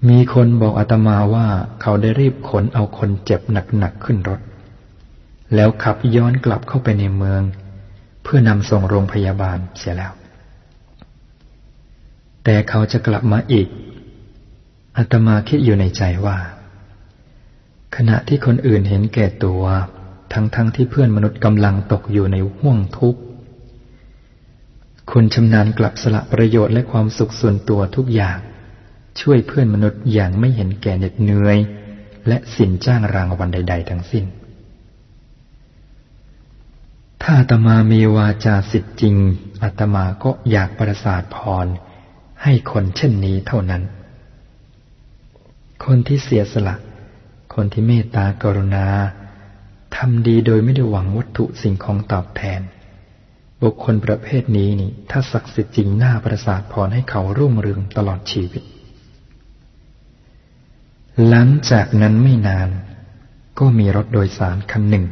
S2: มีคนบอกอาตมาว่าเขาได้รีบขนเอาคนเจ็บหนักๆขึ้นรถ แล้วขับย้อนกลับเข้าไปในเมือง เพื่อนำส่งโรงพยาบาลเสียแล้ว แต่เขาจะกลับมาอีกอาตมาคิดอยู่ในใจว่า ขณะที่คนอื่นเห็นแก่ตัว ทั้งๆทที่เพื่อนมนุษย์กำลังตกอยู่ในห่วงทุกข์ คนชำนาญกลับสละประโยชน์และความสุขส่วนตัวทุกอย่าง ช่วยเพื่อนมนุษย์อย่างไม่เห็นแก่เหน็ดเหนื่อย และสินจ้างรางวัลใด ๆ ทั้งสิ้น ถ้าอาตมามีวาจาสิทธิ์จริงอาตมาก็อยากประสาทพร ให้คนเช่นนี้เท่านั้น คนที่เสียสละ คนที่เมตตากรุณาทำดีโดยไม่ได้หวังวัตถุสิ่งของตอบแทน บุคคลประเภทนี้นี่ ถ้าศักดิ์สิทธิ์จริงหน้าประสาทพรให้เขารุ่งเรืองตลอดชีวิต หลังจากนั้นไม่นาน ก็มีรถโดยสารคันหนึ่ง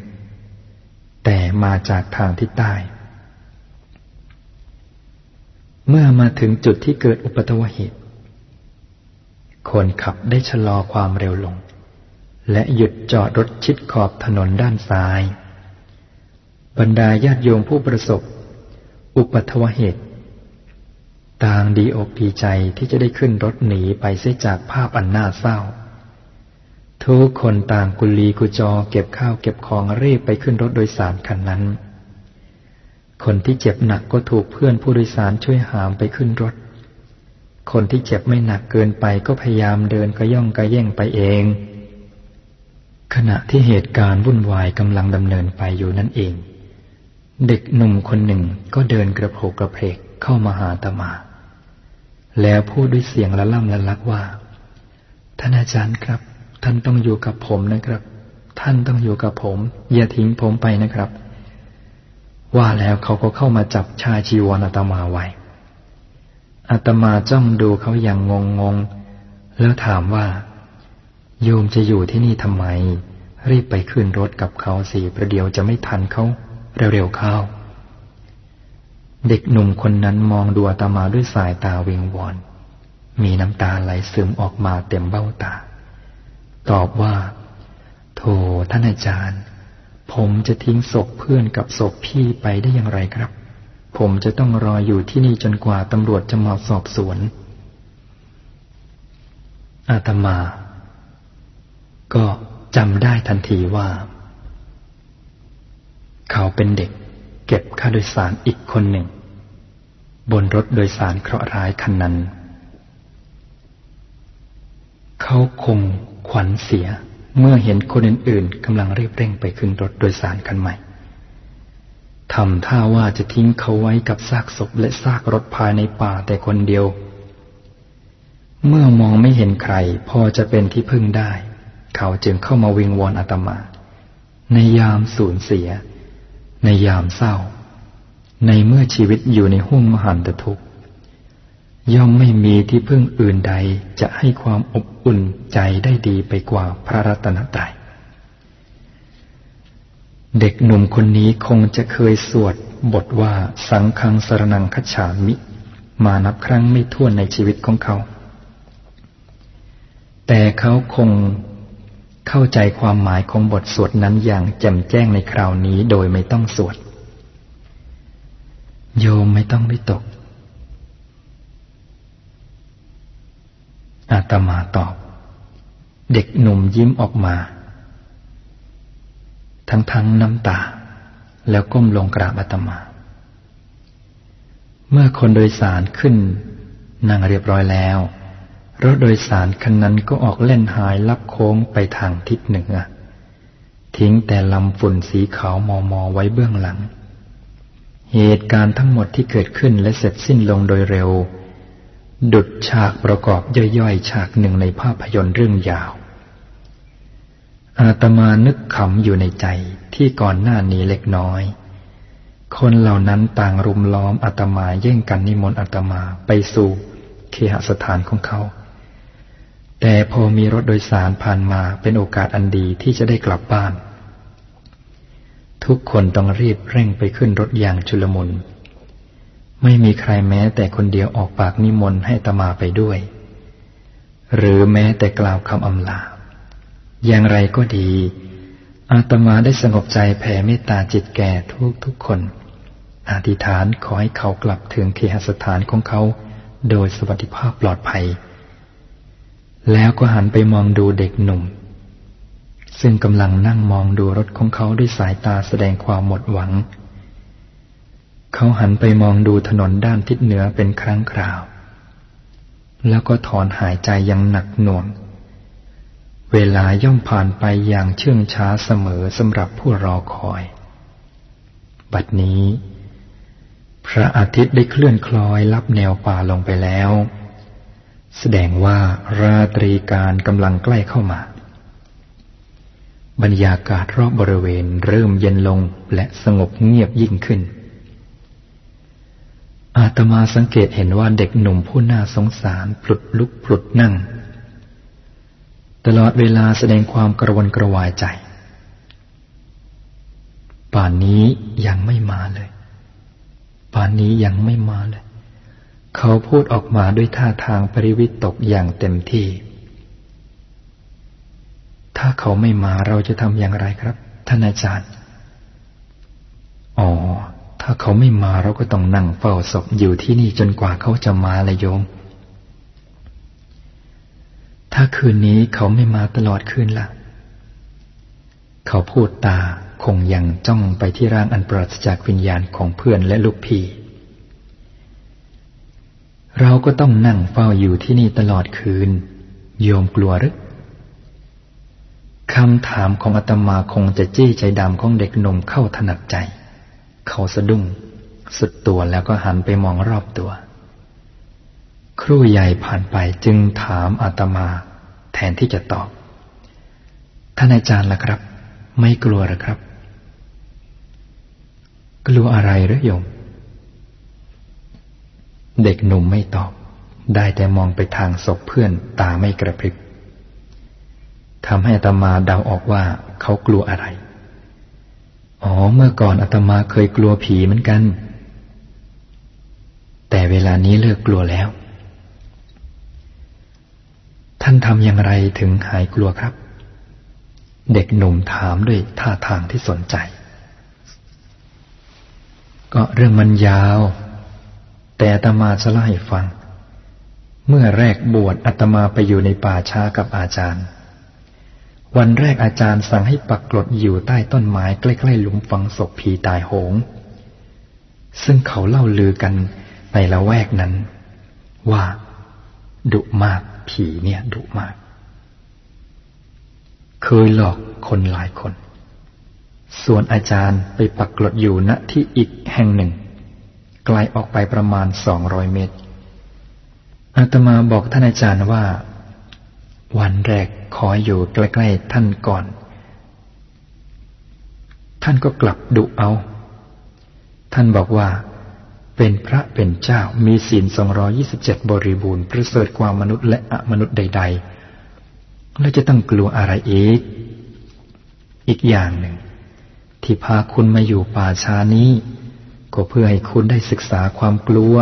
S2: แต่มาจากทางทิศใต้ เมื่อมาถึงจุดที่เกิดอุปตวเหตุ คนขับได้ชะลอความเร็วลง และหยุดจอดรถชิดขอบถนนด้านซ้ายบรรดาญาติโยมผู้ประสบ อุปัตวเหตุ ต่างดีอกดีใจที่จะได้ขึ้นรถหนีไปเสียจากภาพอันน่าเศร้า ทุกคนต่างกุลีกุจอเก็บข้าวเก็บของรีบไปขึ้นรถโดยสารคันนั้น คนที่เจ็บหนักก็ถูกเพื่อนผู้โดยสารช่วยหามไปขึ้นรถ คนที่เจ็บไม่หนักเกินไปก็พยายามเดินกระย่องกระแย่งไปเอง ขณะที่เหตุการณ์วุ่นวายกำลังดำเนินไปอยู่นั่นเอง เด็กหนุ่มคนหนึ่งก็เดินกระโผกกระเพกเข้ามาหาตมา แล้วพูดด้วยเสียงละล่ำละลักว่า ท่านอาจารย์ครับ ท่านต้องอยู่กับผมนะครับ ท่านต้องอยู่กับผม อย่าทิ้งผมไปนะครับ ว่าแล้วเขาก็เข้ามาจับชายชีวรอาตมาไว้อาตมาจ้องดูเขาอย่างงงงแล้วถามว่า โยมจะอยู่ที่นี่ทำไม รีบไปขึ้นรถกับเขาสิประเดี๋ยวจะไม่ทันเขา เร็วๆเข้า เด็กหนุ่มคนนั้นมองดูอาตมาด้วยสายตาวิงวอน มีน้ำตาไหลซึมออกมาเต็มเบ้าตา ตอบว่า โธท่านอาจารย์ ผมจะทิ้งศพเพื่อนกับศพพี่ไปได้อย่างไรครับ ผมจะต้องรออยู่ที่นี่จนกว่าตำรวจจะมาสอบสวน อาตมา ก็จำได้ทันทีว่า เขาเป็นเด็กเก็บค่าโดยสารอีกคนหนึ่ง บนรถโดยสารเคราะห์ร้ายคันนั้น เขาคงขวัญเสียเมื่อเห็นคนอื่นๆกำลังรีบเร่งไปขึ้นรถโดยสารคันใหม่ทำท่าว่าจะทิ้งเขาไว้กับซากศพและซากรถภายในป่าแต่คนเดียว เมื่อมองไม่เห็นใครพอจะเป็นที่พึ่งได้ เขาจึงเข้ามาวิงวอนอาตมา ในยามสูญเสีย ในยามเศร้า ในเมื่อชีวิตอยู่ในห้วงมหันตทุกข์ ย่อมไม่มีที่พึ่งอื่นใดจะให้ความอบอุ่นใจได้ดีไปกว่าพระรัตนตรัยเด็กหนุ่มคนนี้คงจะเคยสวดบทว่าสังคังสรนังคัจฉามิ มานับครั้งไม่ถ้วนในชีวิตของเขา แต่เขาคง เข้าใจความหมายของบทสวดนั้นอย่างแจ่มแจ้งในคราวนี้โดยไม่ต้องสวด โยมไม่ต้องไม่ตก อาตมาตอบ เด็กหนุ่มยิ้มออกมา ทั้งทั้งน้ำตา แล้วก้มลงกราบอาตมา เมื่อคนโดยสารขึ้นนั่งเรียบร้อยแล้ว รถโดยสารคันนั้นก็ออกเล่นหายลับโค้งไปทางทิศเหนือ ทิ้งแต่ลำฝุ่นสีขาวมอมอไว้เบื้องหลัง เหตุการณ์ทั้งหมดที่เกิดขึ้นและเสร็จสิ้นลงโดยเร็ว ดุดฉากประกอบย่อยๆ ฉากหนึ่งในภาพยนตร์เรื่องยาว อาตมานึกขำอยู่ในใจที่ก่อนหน้านี้เล็กน้อยคนเหล่านั้นต่างรุมล้อมอาตมาแย่งกันนิมนต์อาตมาไปสู่เคหสถานของเขา แต่พอมีรถโดยสารผ่านมาเป็นโอกาสอันดีที่จะได้กลับบ้าน ทุกคนต้องรีบเร่งไปขึ้นรถอย่างชุลมุน ไม่มีใครแม้แต่คนเดียวออกปากนิมนต์ให้ตมาไปด้วย หรือแม้แต่กล่าวคำอำลา อย่างไรก็ดี อาตมาได้สงบใจแผ่เมตตาจิตแก่ทุกทุกคน อธิษฐานขอให้เขากลับถึงเคหสถานของเขา โดยสวัสดิภาพปลอดภัย แล้วก็หันไปมองดูเด็กหนุ่ม ซึ่งกำลังนั่งมองดูรถของเขาด้วยสายตาแสดงความหมดหวัง เขาหันไปมองดูถนนด้านทิศเหนือเป็นครั้งคราว แล้วก็ถอนหายใจอยังหนักหน่วง เวลาย่อมผ่านไปอย่างเชื่องช้าเสมอสำหรับผู้รอคอย บัดนี้ พระอาทิตย์ได้เคลื่อนคล้อยลับแนวป่าลงไปแล้ว แสดงว่าราตรีการกำลังใกล้เข้ามา บรรยากาศรอบบริเวณเริ่มเย็นลงและสงบเงียบยิ่งขึ้น อาตมาสังเกตเห็นว่าเด็กหนุ่มผู้น่าสงสารปลุดลุกปลุดนั่งตตลอดเวลาแสดงความกระวนกระวายใจ ป่านนี้ยังไม่มาเลย ป่านนี้ยังไม่มาเลย เขาพูดออกมาด้วยท่าทางปริวิตกอย่างเต็มที่ ถ้าเขาไม่มาเราจะทำอย่างไรครับ ท่านอาจารย์ อ๋อ ถ้าเขาไม่มาเราก็ต้องนั่งเฝ้าศพอยู่ที่นี่จนกว่าเขาจะมาเลยโยม ถ้าคืนนี้เขาไม่มาตลอดคืนละ่ะ เขาพูดตาคงยังจ้องไปที่ร่างอันปราศจากวิญญาณของเพื่อนและลูกพี่ เราก็ต้องนั่งเฝ้าอยู่ที่นี่ตลอดคืน โยมกลัวหรือคำถามของอาตมาคงจะจี้ใจดำของเด็กหนุ่มเข้าถนัดใจ เขาสะดุ้ง สุดตัวแล้วก็หันไปมองรอบตัว ครูใหญ่ผ่านไปจึงถามอาตมา แทนที่จะตอบ ท่านอาจารย์ล่ะครับ ไม่กลัวหรือครับ กลัวอะไรหรือโยม เด็กหนุ่มไม่ตอบ ได้แต่มองไปทางศพเพื่อนตาไม่กระพริบทำให้อาตมาเดาออกว่าเขากลัวอะไร อ๋อ เมื่อก่อนอาตมาเคยกลัวผีเหมือนกัน แต่เวลานี้เลิกกลัวแล้ว ท่านทำอย่างไรถึงหายกลัวครับ เด็กหนุ่มถามด้วยท่าทางที่สนใจ ก็เรื่องมันยาว แต่อาตมาจะเล่าให้ฟัง เมื่อแรกบวชอาตมาไปอยู่ในป่าช้ากับอาจารย์ วันแรกอาจารย์สั่งให้ปักกรดอยู่ใต้ต้นไม้ใกล้ๆหลุมฝังศพผีตายโหง ซึ่งเขาเล่าลือกันในละแวกนั้น ว่า ดุมากผีเนี่ยดุมาก เคยหลอกคนหลายคน ส่วนอาจารย์ไปปักกลดอยู่ณที่อีกแห่งหนึ่ง ไกลออกไปประมาณสองร้อยเมตร อาตมาบอกท่านอาจารย์ว่า วันแรกขออยู่ใกล้ๆท่านก่อน ท่านก็กลับดุเอา ท่านบอกว่า เป็นพระเป็นเจ้ามีศีลสองรอยี่สิบเจ็ดบริบูรณ์ประเสริฐกว่ามนุษย์และอมนุษย์ใด ๆ แล้วจะต้องกลัวอะไรอีก อีกอย่างหนึ่ง ที่พาคุณมาอยู่ป่าช้านี้ ก็เพื่อให้คุณได้ศึกษาความกลัว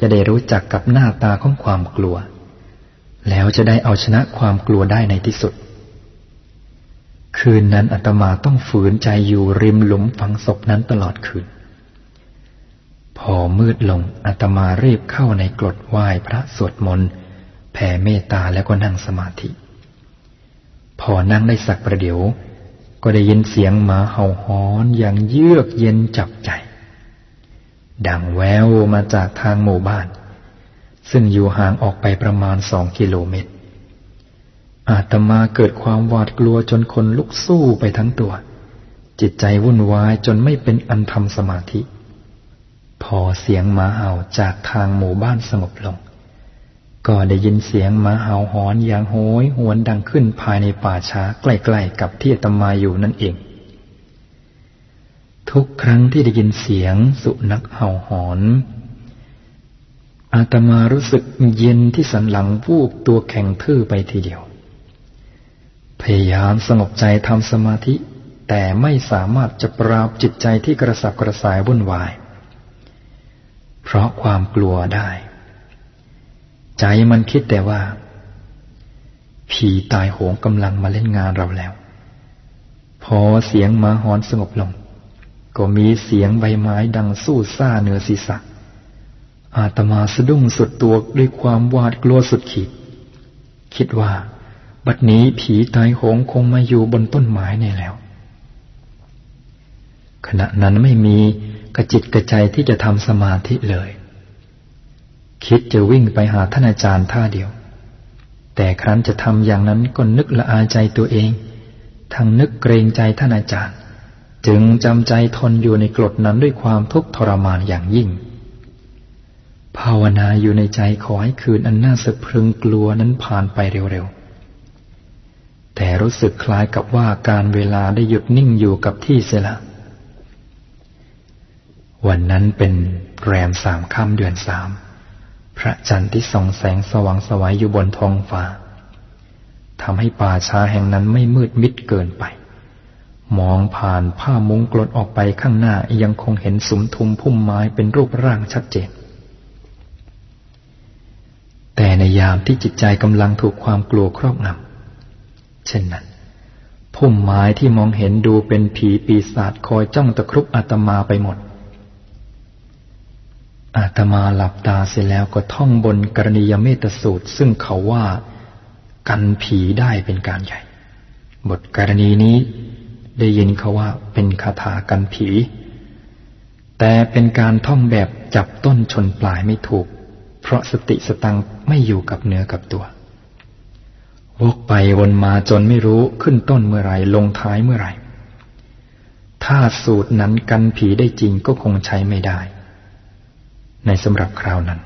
S2: จะได้รู้จักกับหน้าตาของความกลัว แล้วจะได้เอาชนะความกลัวได้ในที่สุด คืนนั้นอาตมาต้องฝืนใจอยู่ริมหลุมฝังศพนั้นตลอดคืน พอมืดลงอาตมารีบเข้าในกรดไหว้พระสวดมนต์แผ่เมตตาแล้วก็นั่งสมาธิ พอนั่งได้สักประเดี๋ยว ก็ได้ยินเสียงหมาเห่าหอนอย่างเยือกเย็นจับใจ ดังแววมาจากทางหมู่บ้าน ซึ่งอยู่ห่างออกไปประมาณสองกิโลเมตร อาตมาเกิดความหวาดกลัวจนคนลุกสู้ไปทั้งตัว จิตใจวุ่นวายจนไม่เป็นอันทำสมาธิ พอเสียงหมาเห่าจากทางหมู่บ้านสงบลง ก็ได้ยินเสียงหมาเห่าหอนอย่างโหยหวนดังขึ้นภายในป่าช้าใกล้ๆกับที่อาตมาอยู่นั่นเอง ทุกครั้งที่ได้ยินเสียงสุนัขเห่าหอน อาตมารู้สึกเย็นที่สันหลังวูบตัวแข็งทื่อไปทีเดียว พยายามสงบใจทำสมาธิ แต่ไม่สามารถจะปราบจิตใจที่กระสับกระส่ายวุ่นวาย เพราะความกลัวได้ ใจมันคิดแต่ว่า ผีตายโหงกำลังมาเล่นงานเราแล้ว พอเสียงมาหอนสงบลง ก็มีเสียงใบไม้ดังสู้ซ่าเหนือศีรษะ อาตมาสะดุ้งสุดตัวด้วยความหวาดกลัวสุดขีด คิดว่า บัดนี้ผีตายโหงคงมาอยู่บนต้นไม้นี่แล้ว ขณะนั้นไม่มีกระจิตกระใจที่จะทำสมาธิเลย คิดจะวิ่งไปหาท่านอาจารย์ท่าเดียว แต่ครั้นจะทำอย่างนั้นก็นึกละอาใจตัวเอง ทั้งนึกเกรงใจท่านอาจารย์ จึงจำใจทนอยู่ในกรดนั้นด้วยความทุกข์ทรมานอย่างยิ่ง ภาวนาอยู่ในใจขอให้คืนอันน่าสะพรึงกลัวนั้นผ่านไปเร็วๆ แต่รู้สึกคล้ายกับว่าการเวลาได้หยุดนิ่งอยู่กับที่เสียละ วันนั้นเป็นแรมสามค่ำเดือนสาม พระจันทร์ที่ส่องแสงสว่างสวัยอยู่บนท้องฟ้าททำให้ป่าช้าแห่งนั้นไม่มืดมิดเกินไป มองผ่านผ้ามุงกลดออกไปข้างหน้ายังคงเห็นสุมทุมพุ่มไม้เป็นรูปร่างชัดเจน แต่ในยามที่จิตใจกำลังถูกความกลัวครอบงำเช่นนั้น พุ่มไม้ที่มองเห็นดูเป็นผีปีศาจคอยจ้องตะครุบอาตมาไปหมด อาตมาหลับตาเสร็จแล้วก็ท่องบนกรณียเมตสูตร ซึ่งเขาว่า กันผีได้เป็นการใหญ่ บทกรณีนี้ ได้ยินเขาว่าเป็นคาถากันผี แต่เป็นการท่องแบบจับต้นชนปลายไม่ถูก เพราะสติสตังไม่อยู่กับเนื้อกับตัว วกไปวนมาจนไม่รู้ขึ้นต้นเมื่อไรลงท้ายเมื่อไรถ้าสูตรนั้นกันผีได้จริงก็คงใช้ไม่ได้ ในสำหรับคราวนั้น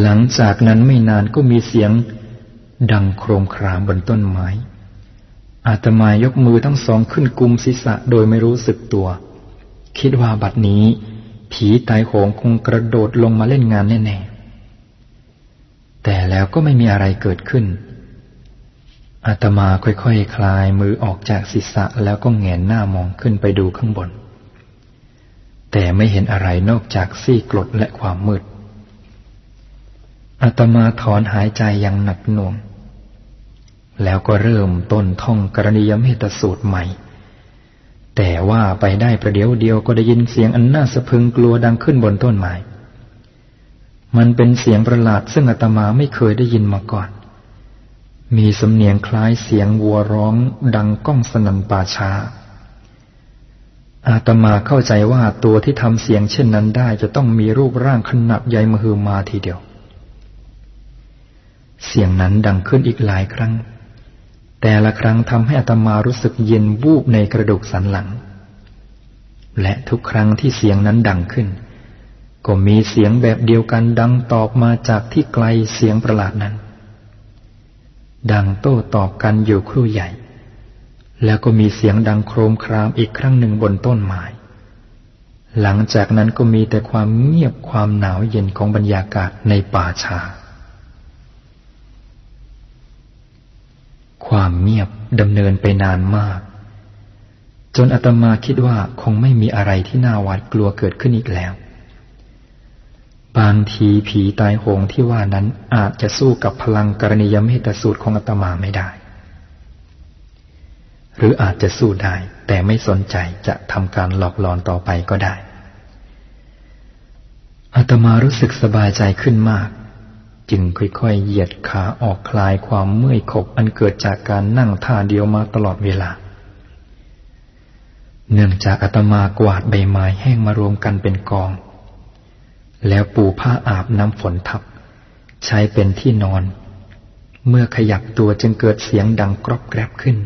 S2: หลังจากนั้นไม่นานก็มีเสียงดังโครมครามบนต้นไม้ อาตมายกมือทั้งสองขึ้นกุมศีรษะโดยไม่รู้สึกตัว คิดว่าบัดนี้ ผีตายโหงคงกระโดดลงมาเล่นงานแน่ๆ แต่แล้วก็ไม่มีอะไรเกิดขึ้น อาตมาค่อยๆคคลายมือออกจากศีรษะแล้วก็แงนหน้ามองขึ้นไปดูข้างบน แต่ไม่เห็นอะไรนอกจากซี่กรดและความมืดอาตมาถอนหายใจอย่างหนักหน่วง แล้วก็เริ่มต้นท่องกรณียเมตสูตรใหม่ แต่ว่าไปได้ประเดี๋ยวเดียวก็ได้ยินเสียงอันน่าสะพึงกลัวดังขึ้นบนต้นไม้ มันเป็นเสียงประหลาดซึ่งอาตมาไม่เคยได้ยินมาก่อน มีสำเนียงคล้ายเสียงวัวร้องดังก้องสนั่นป่าช้า อาตมาเข้าใจว่าตัวที่ทำเสียงเช่นนั้นได้จะต้องมีรูปร่างขนาดใหญ่มหึมาทีเดียว เสียงนั้นดังขึ้นอีกหลายครั้ง แต่ละครั้งทำให้อาตมารู้สึกเย็นวูบในกระดูกสันหลัง และทุกครั้งที่เสียงนั้นดังขึ้น ก็มีเสียงแบบเดียวกันดังตอบมาจากที่ไกลเสียงประหลาดนั้น ดังโต้ตอบกันอยู่ครู่ใหญ่ แล้วก็มีเสียงดังโครมครามอีกครั้งหนึ่งบนต้นไม้หลังจากนั้นก็มีแต่ความเงียบความหนาวเย็นของบรรยากาศในป่าช้า ความเงียบดำเนินไปนานมาก จนอาตมาคิดว่าคงไม่มีอะไรที่น่าหวาดกลัวเกิดขึ้นอีกแล้ว บางทีผีตายโหงที่ว่านั้นอาจจะสู้กับพลังกรณียเมตสูตรของอาตมาไม่ได้ หรืออาจจะสู้ได้ แต่ไม่สนใจจะทำการหลอกหลอนต่อไปก็ได้อาตมารู้สึกสบายใจขึ้นมาก จึงค่อยๆ เหยียดขาออกคลายความเมื่อยขบอันเกิดจากการนั่งท่าเดียวมาตลอดเวลา เนื่องจากอาตมากวาดใบไม้แห้งมารวมกันเป็นกอง แล้วปูผ้าอาบน้ำฝนทับ ใช้เป็นที่นอน เมื่อขยับตัวจึงเกิดเสียงดังกรอบแกรบขึ้น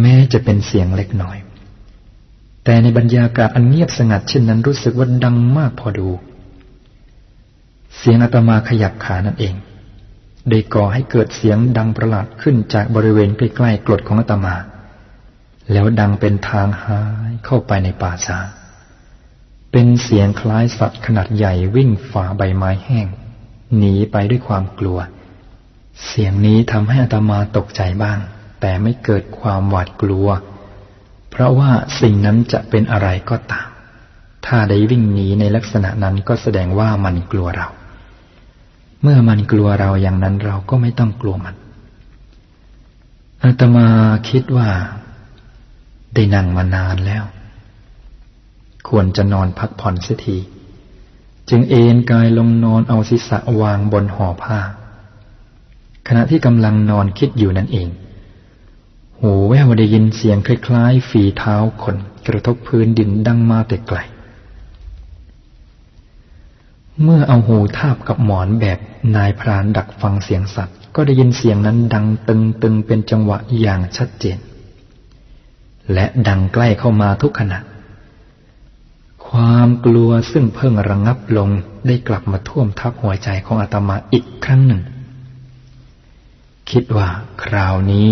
S2: แม้จะเป็นเสียงเล็กน้อย แต่ในบรรยากาศอันเงียบสงัดเช่นนั้นรู้สึกว่าดังมากพอดู เสียงอาตมาขยับขานั่นเอง ได้ก่อให้เกิดเสียงดังประหลาดขึ้นจากบริเวณใกล้ๆกรดของอาตมา แล้วดังเป็นทางหายเข้าไปในป่าช้าเป็นเสียงคล้ายสัตว์ขนาดใหญ่วิ่งฝ่าใบไม้แห้ง หนีไปด้วยความกลัว เสียงนี้ทำให้อาตมาตกใจบ้าง แต่ไม่เกิดความหวาดกลัว เพราะว่าสิ่งนั้นจะเป็นอะไรก็ตาม ถ้าได้วิ่งหนีในลักษณะนั้นก็แสดงว่ามันกลัวเรา เมื่อมันกลัวเราอย่างนั้นเราก็ไม่ต้องกลัวมันอาตมาคิดว่า ได้นั่งมานานแล้ว ควรจะนอนพักผ่อนเสียที จึงเอนกายลงนอนเอาศีรษะวางบนห่อผ้า ขณะที่กำลังนอนคิดอยู่นั่นเอง หูแววได้ยินเสียงคล้ายๆ ฝีเท้าคนกระทบพื้นดินดังมาแต่ไกล เมื่อเอาหูทาบกับหมอนแบบนายพรานดักฟังเสียงสัตว์ ก็ได้ยินเสียงนั้นดังตึงๆเป็นจังหวะอย่างชัดเจน และดังใกล้เข้ามาทุกขณะ ความกลัวซึ่งเพิ่งระงงับลงได้กลับมาท่วมทับหัวใจของอาตมาอีกครั้งหนึ่ง คิดว่าคราวนี้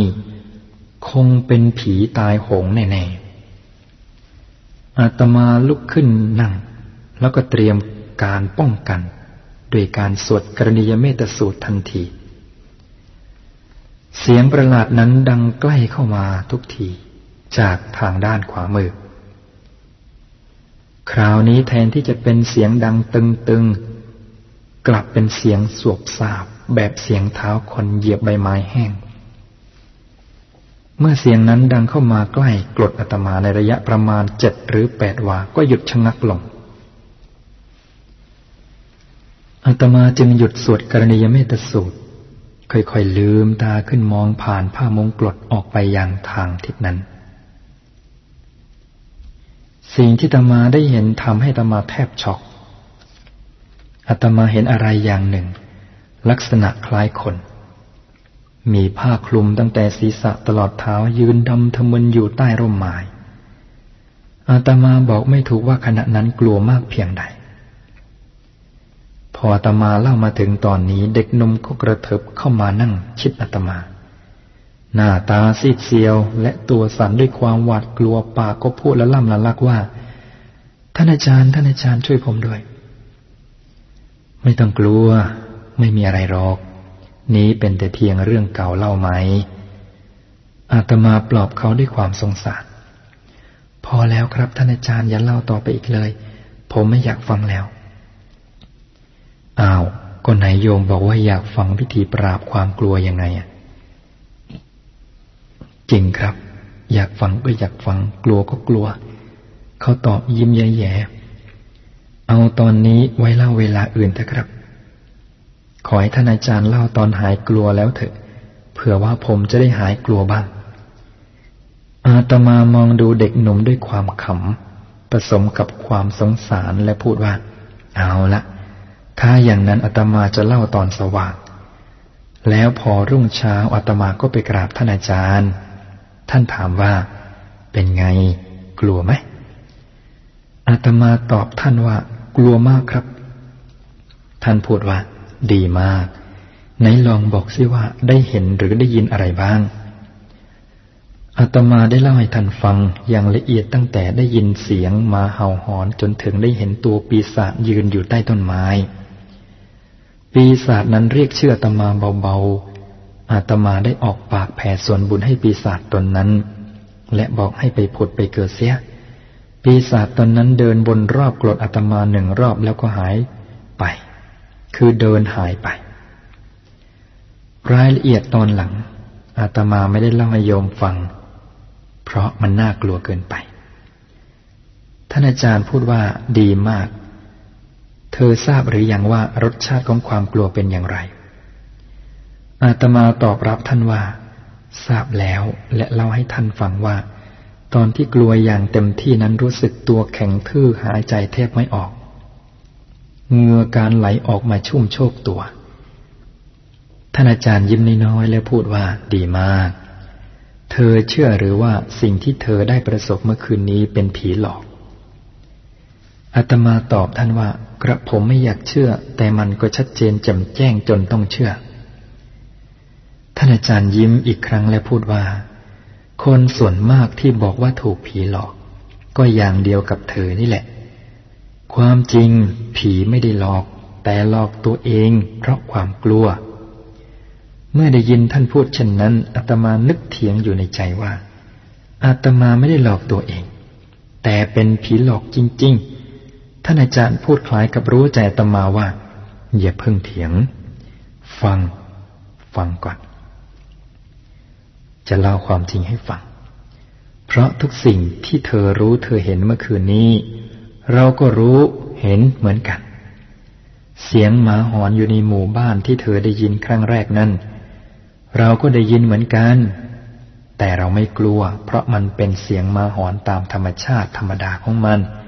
S2: คงเป็นผีตายโหงแน่ๆอาตมาลุกขึ้นนั่ง แล้วก็เตรียม การป้องกัน โดยการสวดกรณียเมตสูตรทันที เสียงประหลาดนั้นดังใกล้เข้ามาทุกทีจากทางด้านขวามือ คราวนี้แทนที่จะเป็นเสียงดังตึงๆ กลับเป็นเสียงสวบสาบแบบเสียงเท้าคนเหยียบใบไม้แห้ง เมื่อเสียงนั้นดังเข้ามาใกล้กรดอัตมาในระยะประมาณเจ็ดหรือแปดวา ก็หยุดชะงักลง อัตมาจึงหยุดสวดกรณียเมตสูตร ค่อยๆลืมตาขึ้นมองผ่านผ้ามงกลดออกไปยังทางทิศนั้น สิ่งที่ตมาได้เห็นทำให้ตมาแทบช็อกอัตมาเห็นอะไรอย่างหนึ่ง ลักษณะคล้ายคน มีผ้าคลุมตั้งแต่ศีรษะตลอดเท้ายืนดำทะมึนอยู่ใต้ร่มไม้อาตมาบอกไม่ถูกว่าขณะนั้นกลัวมากเพียงใด ออาตมาเล่ามาถึงตอนนี้เด็กนมก็กระเถิบเข้ามานั่งชิดอาตมา หน้าตาซีดเซียว และตัวสั่นด้วยความหวาดกลัวปากก็พูดและล่ำละลักว่า ท่านอาจารย์ ท่านอาจารย์ช่วยผมด้วย ไม่ต้องกลัว ไม่มีอะไรหรอก นี้เป็นแต่เพียงเรื่องเก่าเล่าไหมอาตมาปลอบเขาด้วยความสงสาร พอแล้วครับท่านอาจารย์อย่าเล่าต่อไปอีกเลย ผมไม่อยากฟังแล้ว อ้าวก็ไหนโยมบอกว่าอยากฟังพิธีปราบความกลัวยังไงอะจริงครับ อยากฟังก็อยากฟัง กลัวก็กลัว เขาตอบยิ้มแย่ๆเอาตอนนี้ไว้เล่าเวลาอื่นเถอะครับ ขอให้ท่านอาจารย์เล่าตอนหายกลัวแล้วเถอะเผื่อว่าผมจะได้หายกลัวบ้าง อาตมามองดูเด็กหนุ่มด้วยความขำผสมกับความสงสารและพูดว่า เอาละ ถ้าอย่างนั้นอาตมาจะเล่าตอนสว่าง แล้วพอรุ่งเช้าอาตมาก็ไปกราบท่านอาจารย์ ท่านถามว่า เป็นไง กลัวไหมอาตมาตอบท่านว่า กลัวมากครับ ท่านพูดว่า ดีมาก ไหนลองบอกสิว่าได้เห็นหรือได้ยินอะไรบ้างอาตมาได้เล่าให้ท่านฟังอย่างละเอียดตั้งแต่ได้ยินเสียงมาเห่าหอนจนถึงได้เห็นตัวปีศาจยืนอยู่ใต้ต้นไม้ ปีศาจนั้นเรียกเชื่อตมาเบาๆ อาตมาได้ออกปากแผ่ส่วนบุญให้ปีศาจตนนั้น และบอกให้ไปผุดไปเกิดเสีย ปีศาจตนนั้นเดินบนรอบกรดอาตมาหนึ่งรอบแล้วก็หายไป คือเดินหายไป รายละเอียดตอนหลัง อาตมาไม่ได้เล่าให้โยมฟัง เพราะมันน่ากลัวเกินไป ท่านอาจารย์พูดว่าดีมาก เธอทราบหรืออยังว่ารสชาติของความกลัวเป็นอย่างไร อาตมาตอบรับท่านว่า ทราบแล้วและเล่าให้ท่านฟังว่า ตอนที่กลัวอย่างเต็มที่นั้นรู้สึกตัวแข็งทื่อหายใจแทบไม่ออกเงือการไหลออกมาชุ่มโชกตัว ท่านอาจารย์ยิ้มน้อยๆแล้วพูดว่าดีมาก เธอเชื่อหรือว่าสิ่งที่เธอได้ประสบเมื่อคืนนี้เป็นผีหลอก อาตมาตอบท่านว่า กระผมไม่อยากเชื่อ แต่มันก็ชัดเจนแจ่มแจ้งจนต้องเชื่อ ท่านอาจารย์ยิ้มอีกครั้งและพูดว่า คนส่วนมากที่บอกว่าถูกผีหลอก ก็อย่างเดียวกับเธอนี่แหละ ความจริง ผีไม่ได้หลอก แต่หลอกตัวเอง เพราะความกลัว เมื่อได้ยินท่านพูดเช่นนั้นอาตมานึกเถียงอยู่ในใจว่าอาตมาไม่ได้หลอกตัวเอง แต่เป็นผีหลอกจริง ๆ ท่านอาจารย์พูดคล้ายกับรู้ใจตมาว่า อย่าเพิ่งเถียง ฟัง ฟังก่อน จะเล่าความจริงให้ฟัง เพราะทุกสิ่งที่เธอรู้เธอเห็นเมื่อคืนนี้ เราก็รู้เห็นเหมือนกัน เสียงหมาหอนอยู่ในหมู่บ้านที่เธอได้ยินครั้งแรกนั้น เราก็ได้ยินเหมือนกัน แต่เราไม่กลัว เพราะมันเป็นเสียงหมาหอนตามธรรมชาติธรรมดาของมันเ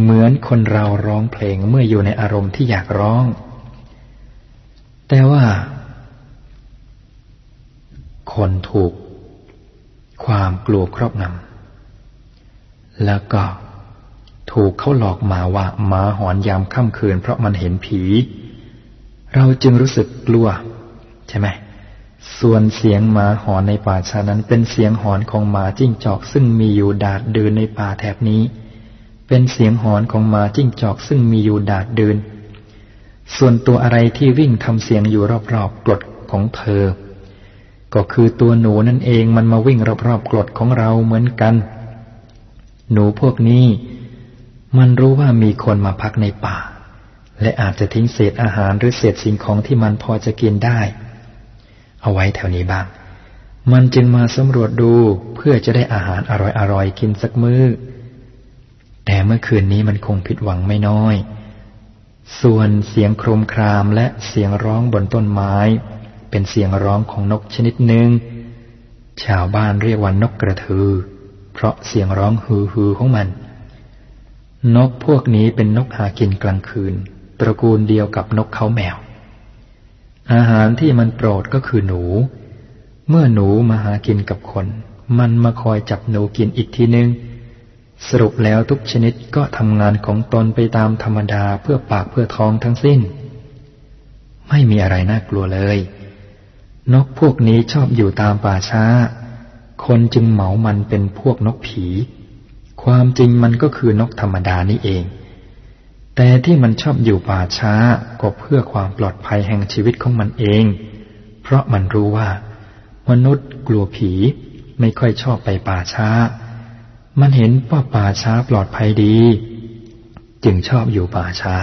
S2: เหมือนคนเราร้องเพลงเมื่ออยู่ในอารมณ์ที่อยากร้อง แต่ว่า คนถูก ความกลัวครอบงำแล้วก็ถูกเขาหลอกมาว่าหมาหอนยามค่ำคืน เพราะมันเห็นผี เราจึงรู้สึกกลัว ใช่ไหมส่วนเสียงหมาหอนในป่าชานั้นเป็นเสียงหอนของหมาจิ้งจอกซึ่งมีอยู่ดาดเดินในป่าแถบนี้ เป็นเสียงหอนของหมาจิ้งจอกซึ่งมีอยู่ดาดเดิน ส่วนตัวอะไรที่วิ่งทำเสียงอยู่รอบๆกรดของเธอ ก็คือตัวหนูนั่นเองมันมาวิ่งรอบๆกรดของเราเหมือนกัน หนูพวกนี้ มันรู้ว่ามีคนมาพักในป่า และอาจจะทิ้งเศษอาหารหรือเศษสิ่งของที่มันพอจะกินได้ เอาไว้แถวนี้บ้าง มันจึงมาสำรวจดูเพื่อจะได้อาหารอร่อยๆกินสักมือ้อ แต่เมื่อคืนนี้มันคงผิดหวังไม่น้อย ส่วนเสียงโครมครามและเสียงร้องบนต้นไม้ เป็นเสียงร้องของนกชนิดหนึ่ง ชาวบ้านเรียกว่านกกระทือ เพราะเสียงร้องฮือฮือของมัน นกพวกนี้เป็นนกหากินกลางคืน ตระกูลเดียวกับนกเขาแมว อาหารที่มันโปรดก็คือหนู เมื่อหนูมาหากินกับคน มันมาคอยจับหนูกินอีกทีนึง สรุปแล้วทุกชนิดก็ทำงานของตนไปตามธรรมดาเพื่อปากเพื่อท้องทั้งสิ้น ไม่มีอะไรน่ากลัวเลย นกพวกนี้ชอบอยู่ตามป่าช้า คนจึงเหมามันเป็นพวกนกผี ความจริงมันก็คือนกธรรมดานี่เอง แต่ที่มันชอบอยู่ป่าช้าก็เพื่อความปลอดภัยแห่งชีวิตของมันเอง เพราะมันรู้ว่า มนุษย์กลัวผีไม่ค่อยชอบไปป่าช้า มันเห็นว่าป่าช้าปลอดภัยดี จึงชอบอยู่ป่าช้า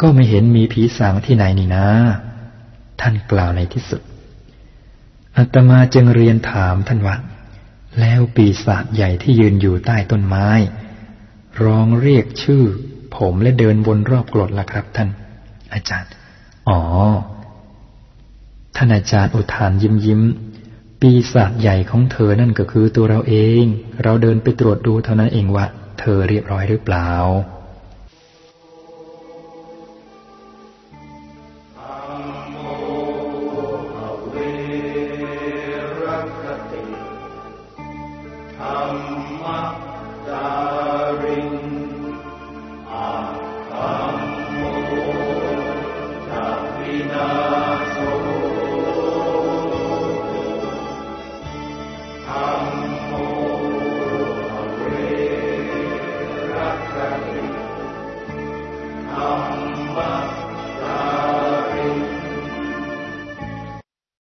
S2: ก็ไม่เห็นมีผีสางที่ไหนนี่นะ ท่านกล่าวในที่สุดอัตมาจึงเรียนถามท่านว่าแล้วปีศาจใหญ่ที่ยืนอยู่ใต้ต้นไม้ ร้องเรียกชื่อ ผมและเดินวนรอบกรดล่ะครับ ท่าน อาจารย์ อ๋อ ท่านอาจารย์อุทานยิ้มยิ้ม ปีศาจใหญ่ของเธอนั่นก็คือตัวเราเอง เราเดินไปตรวจดูเท่านั้นเองว่า เธอเรียบร้อยหรือเปล่า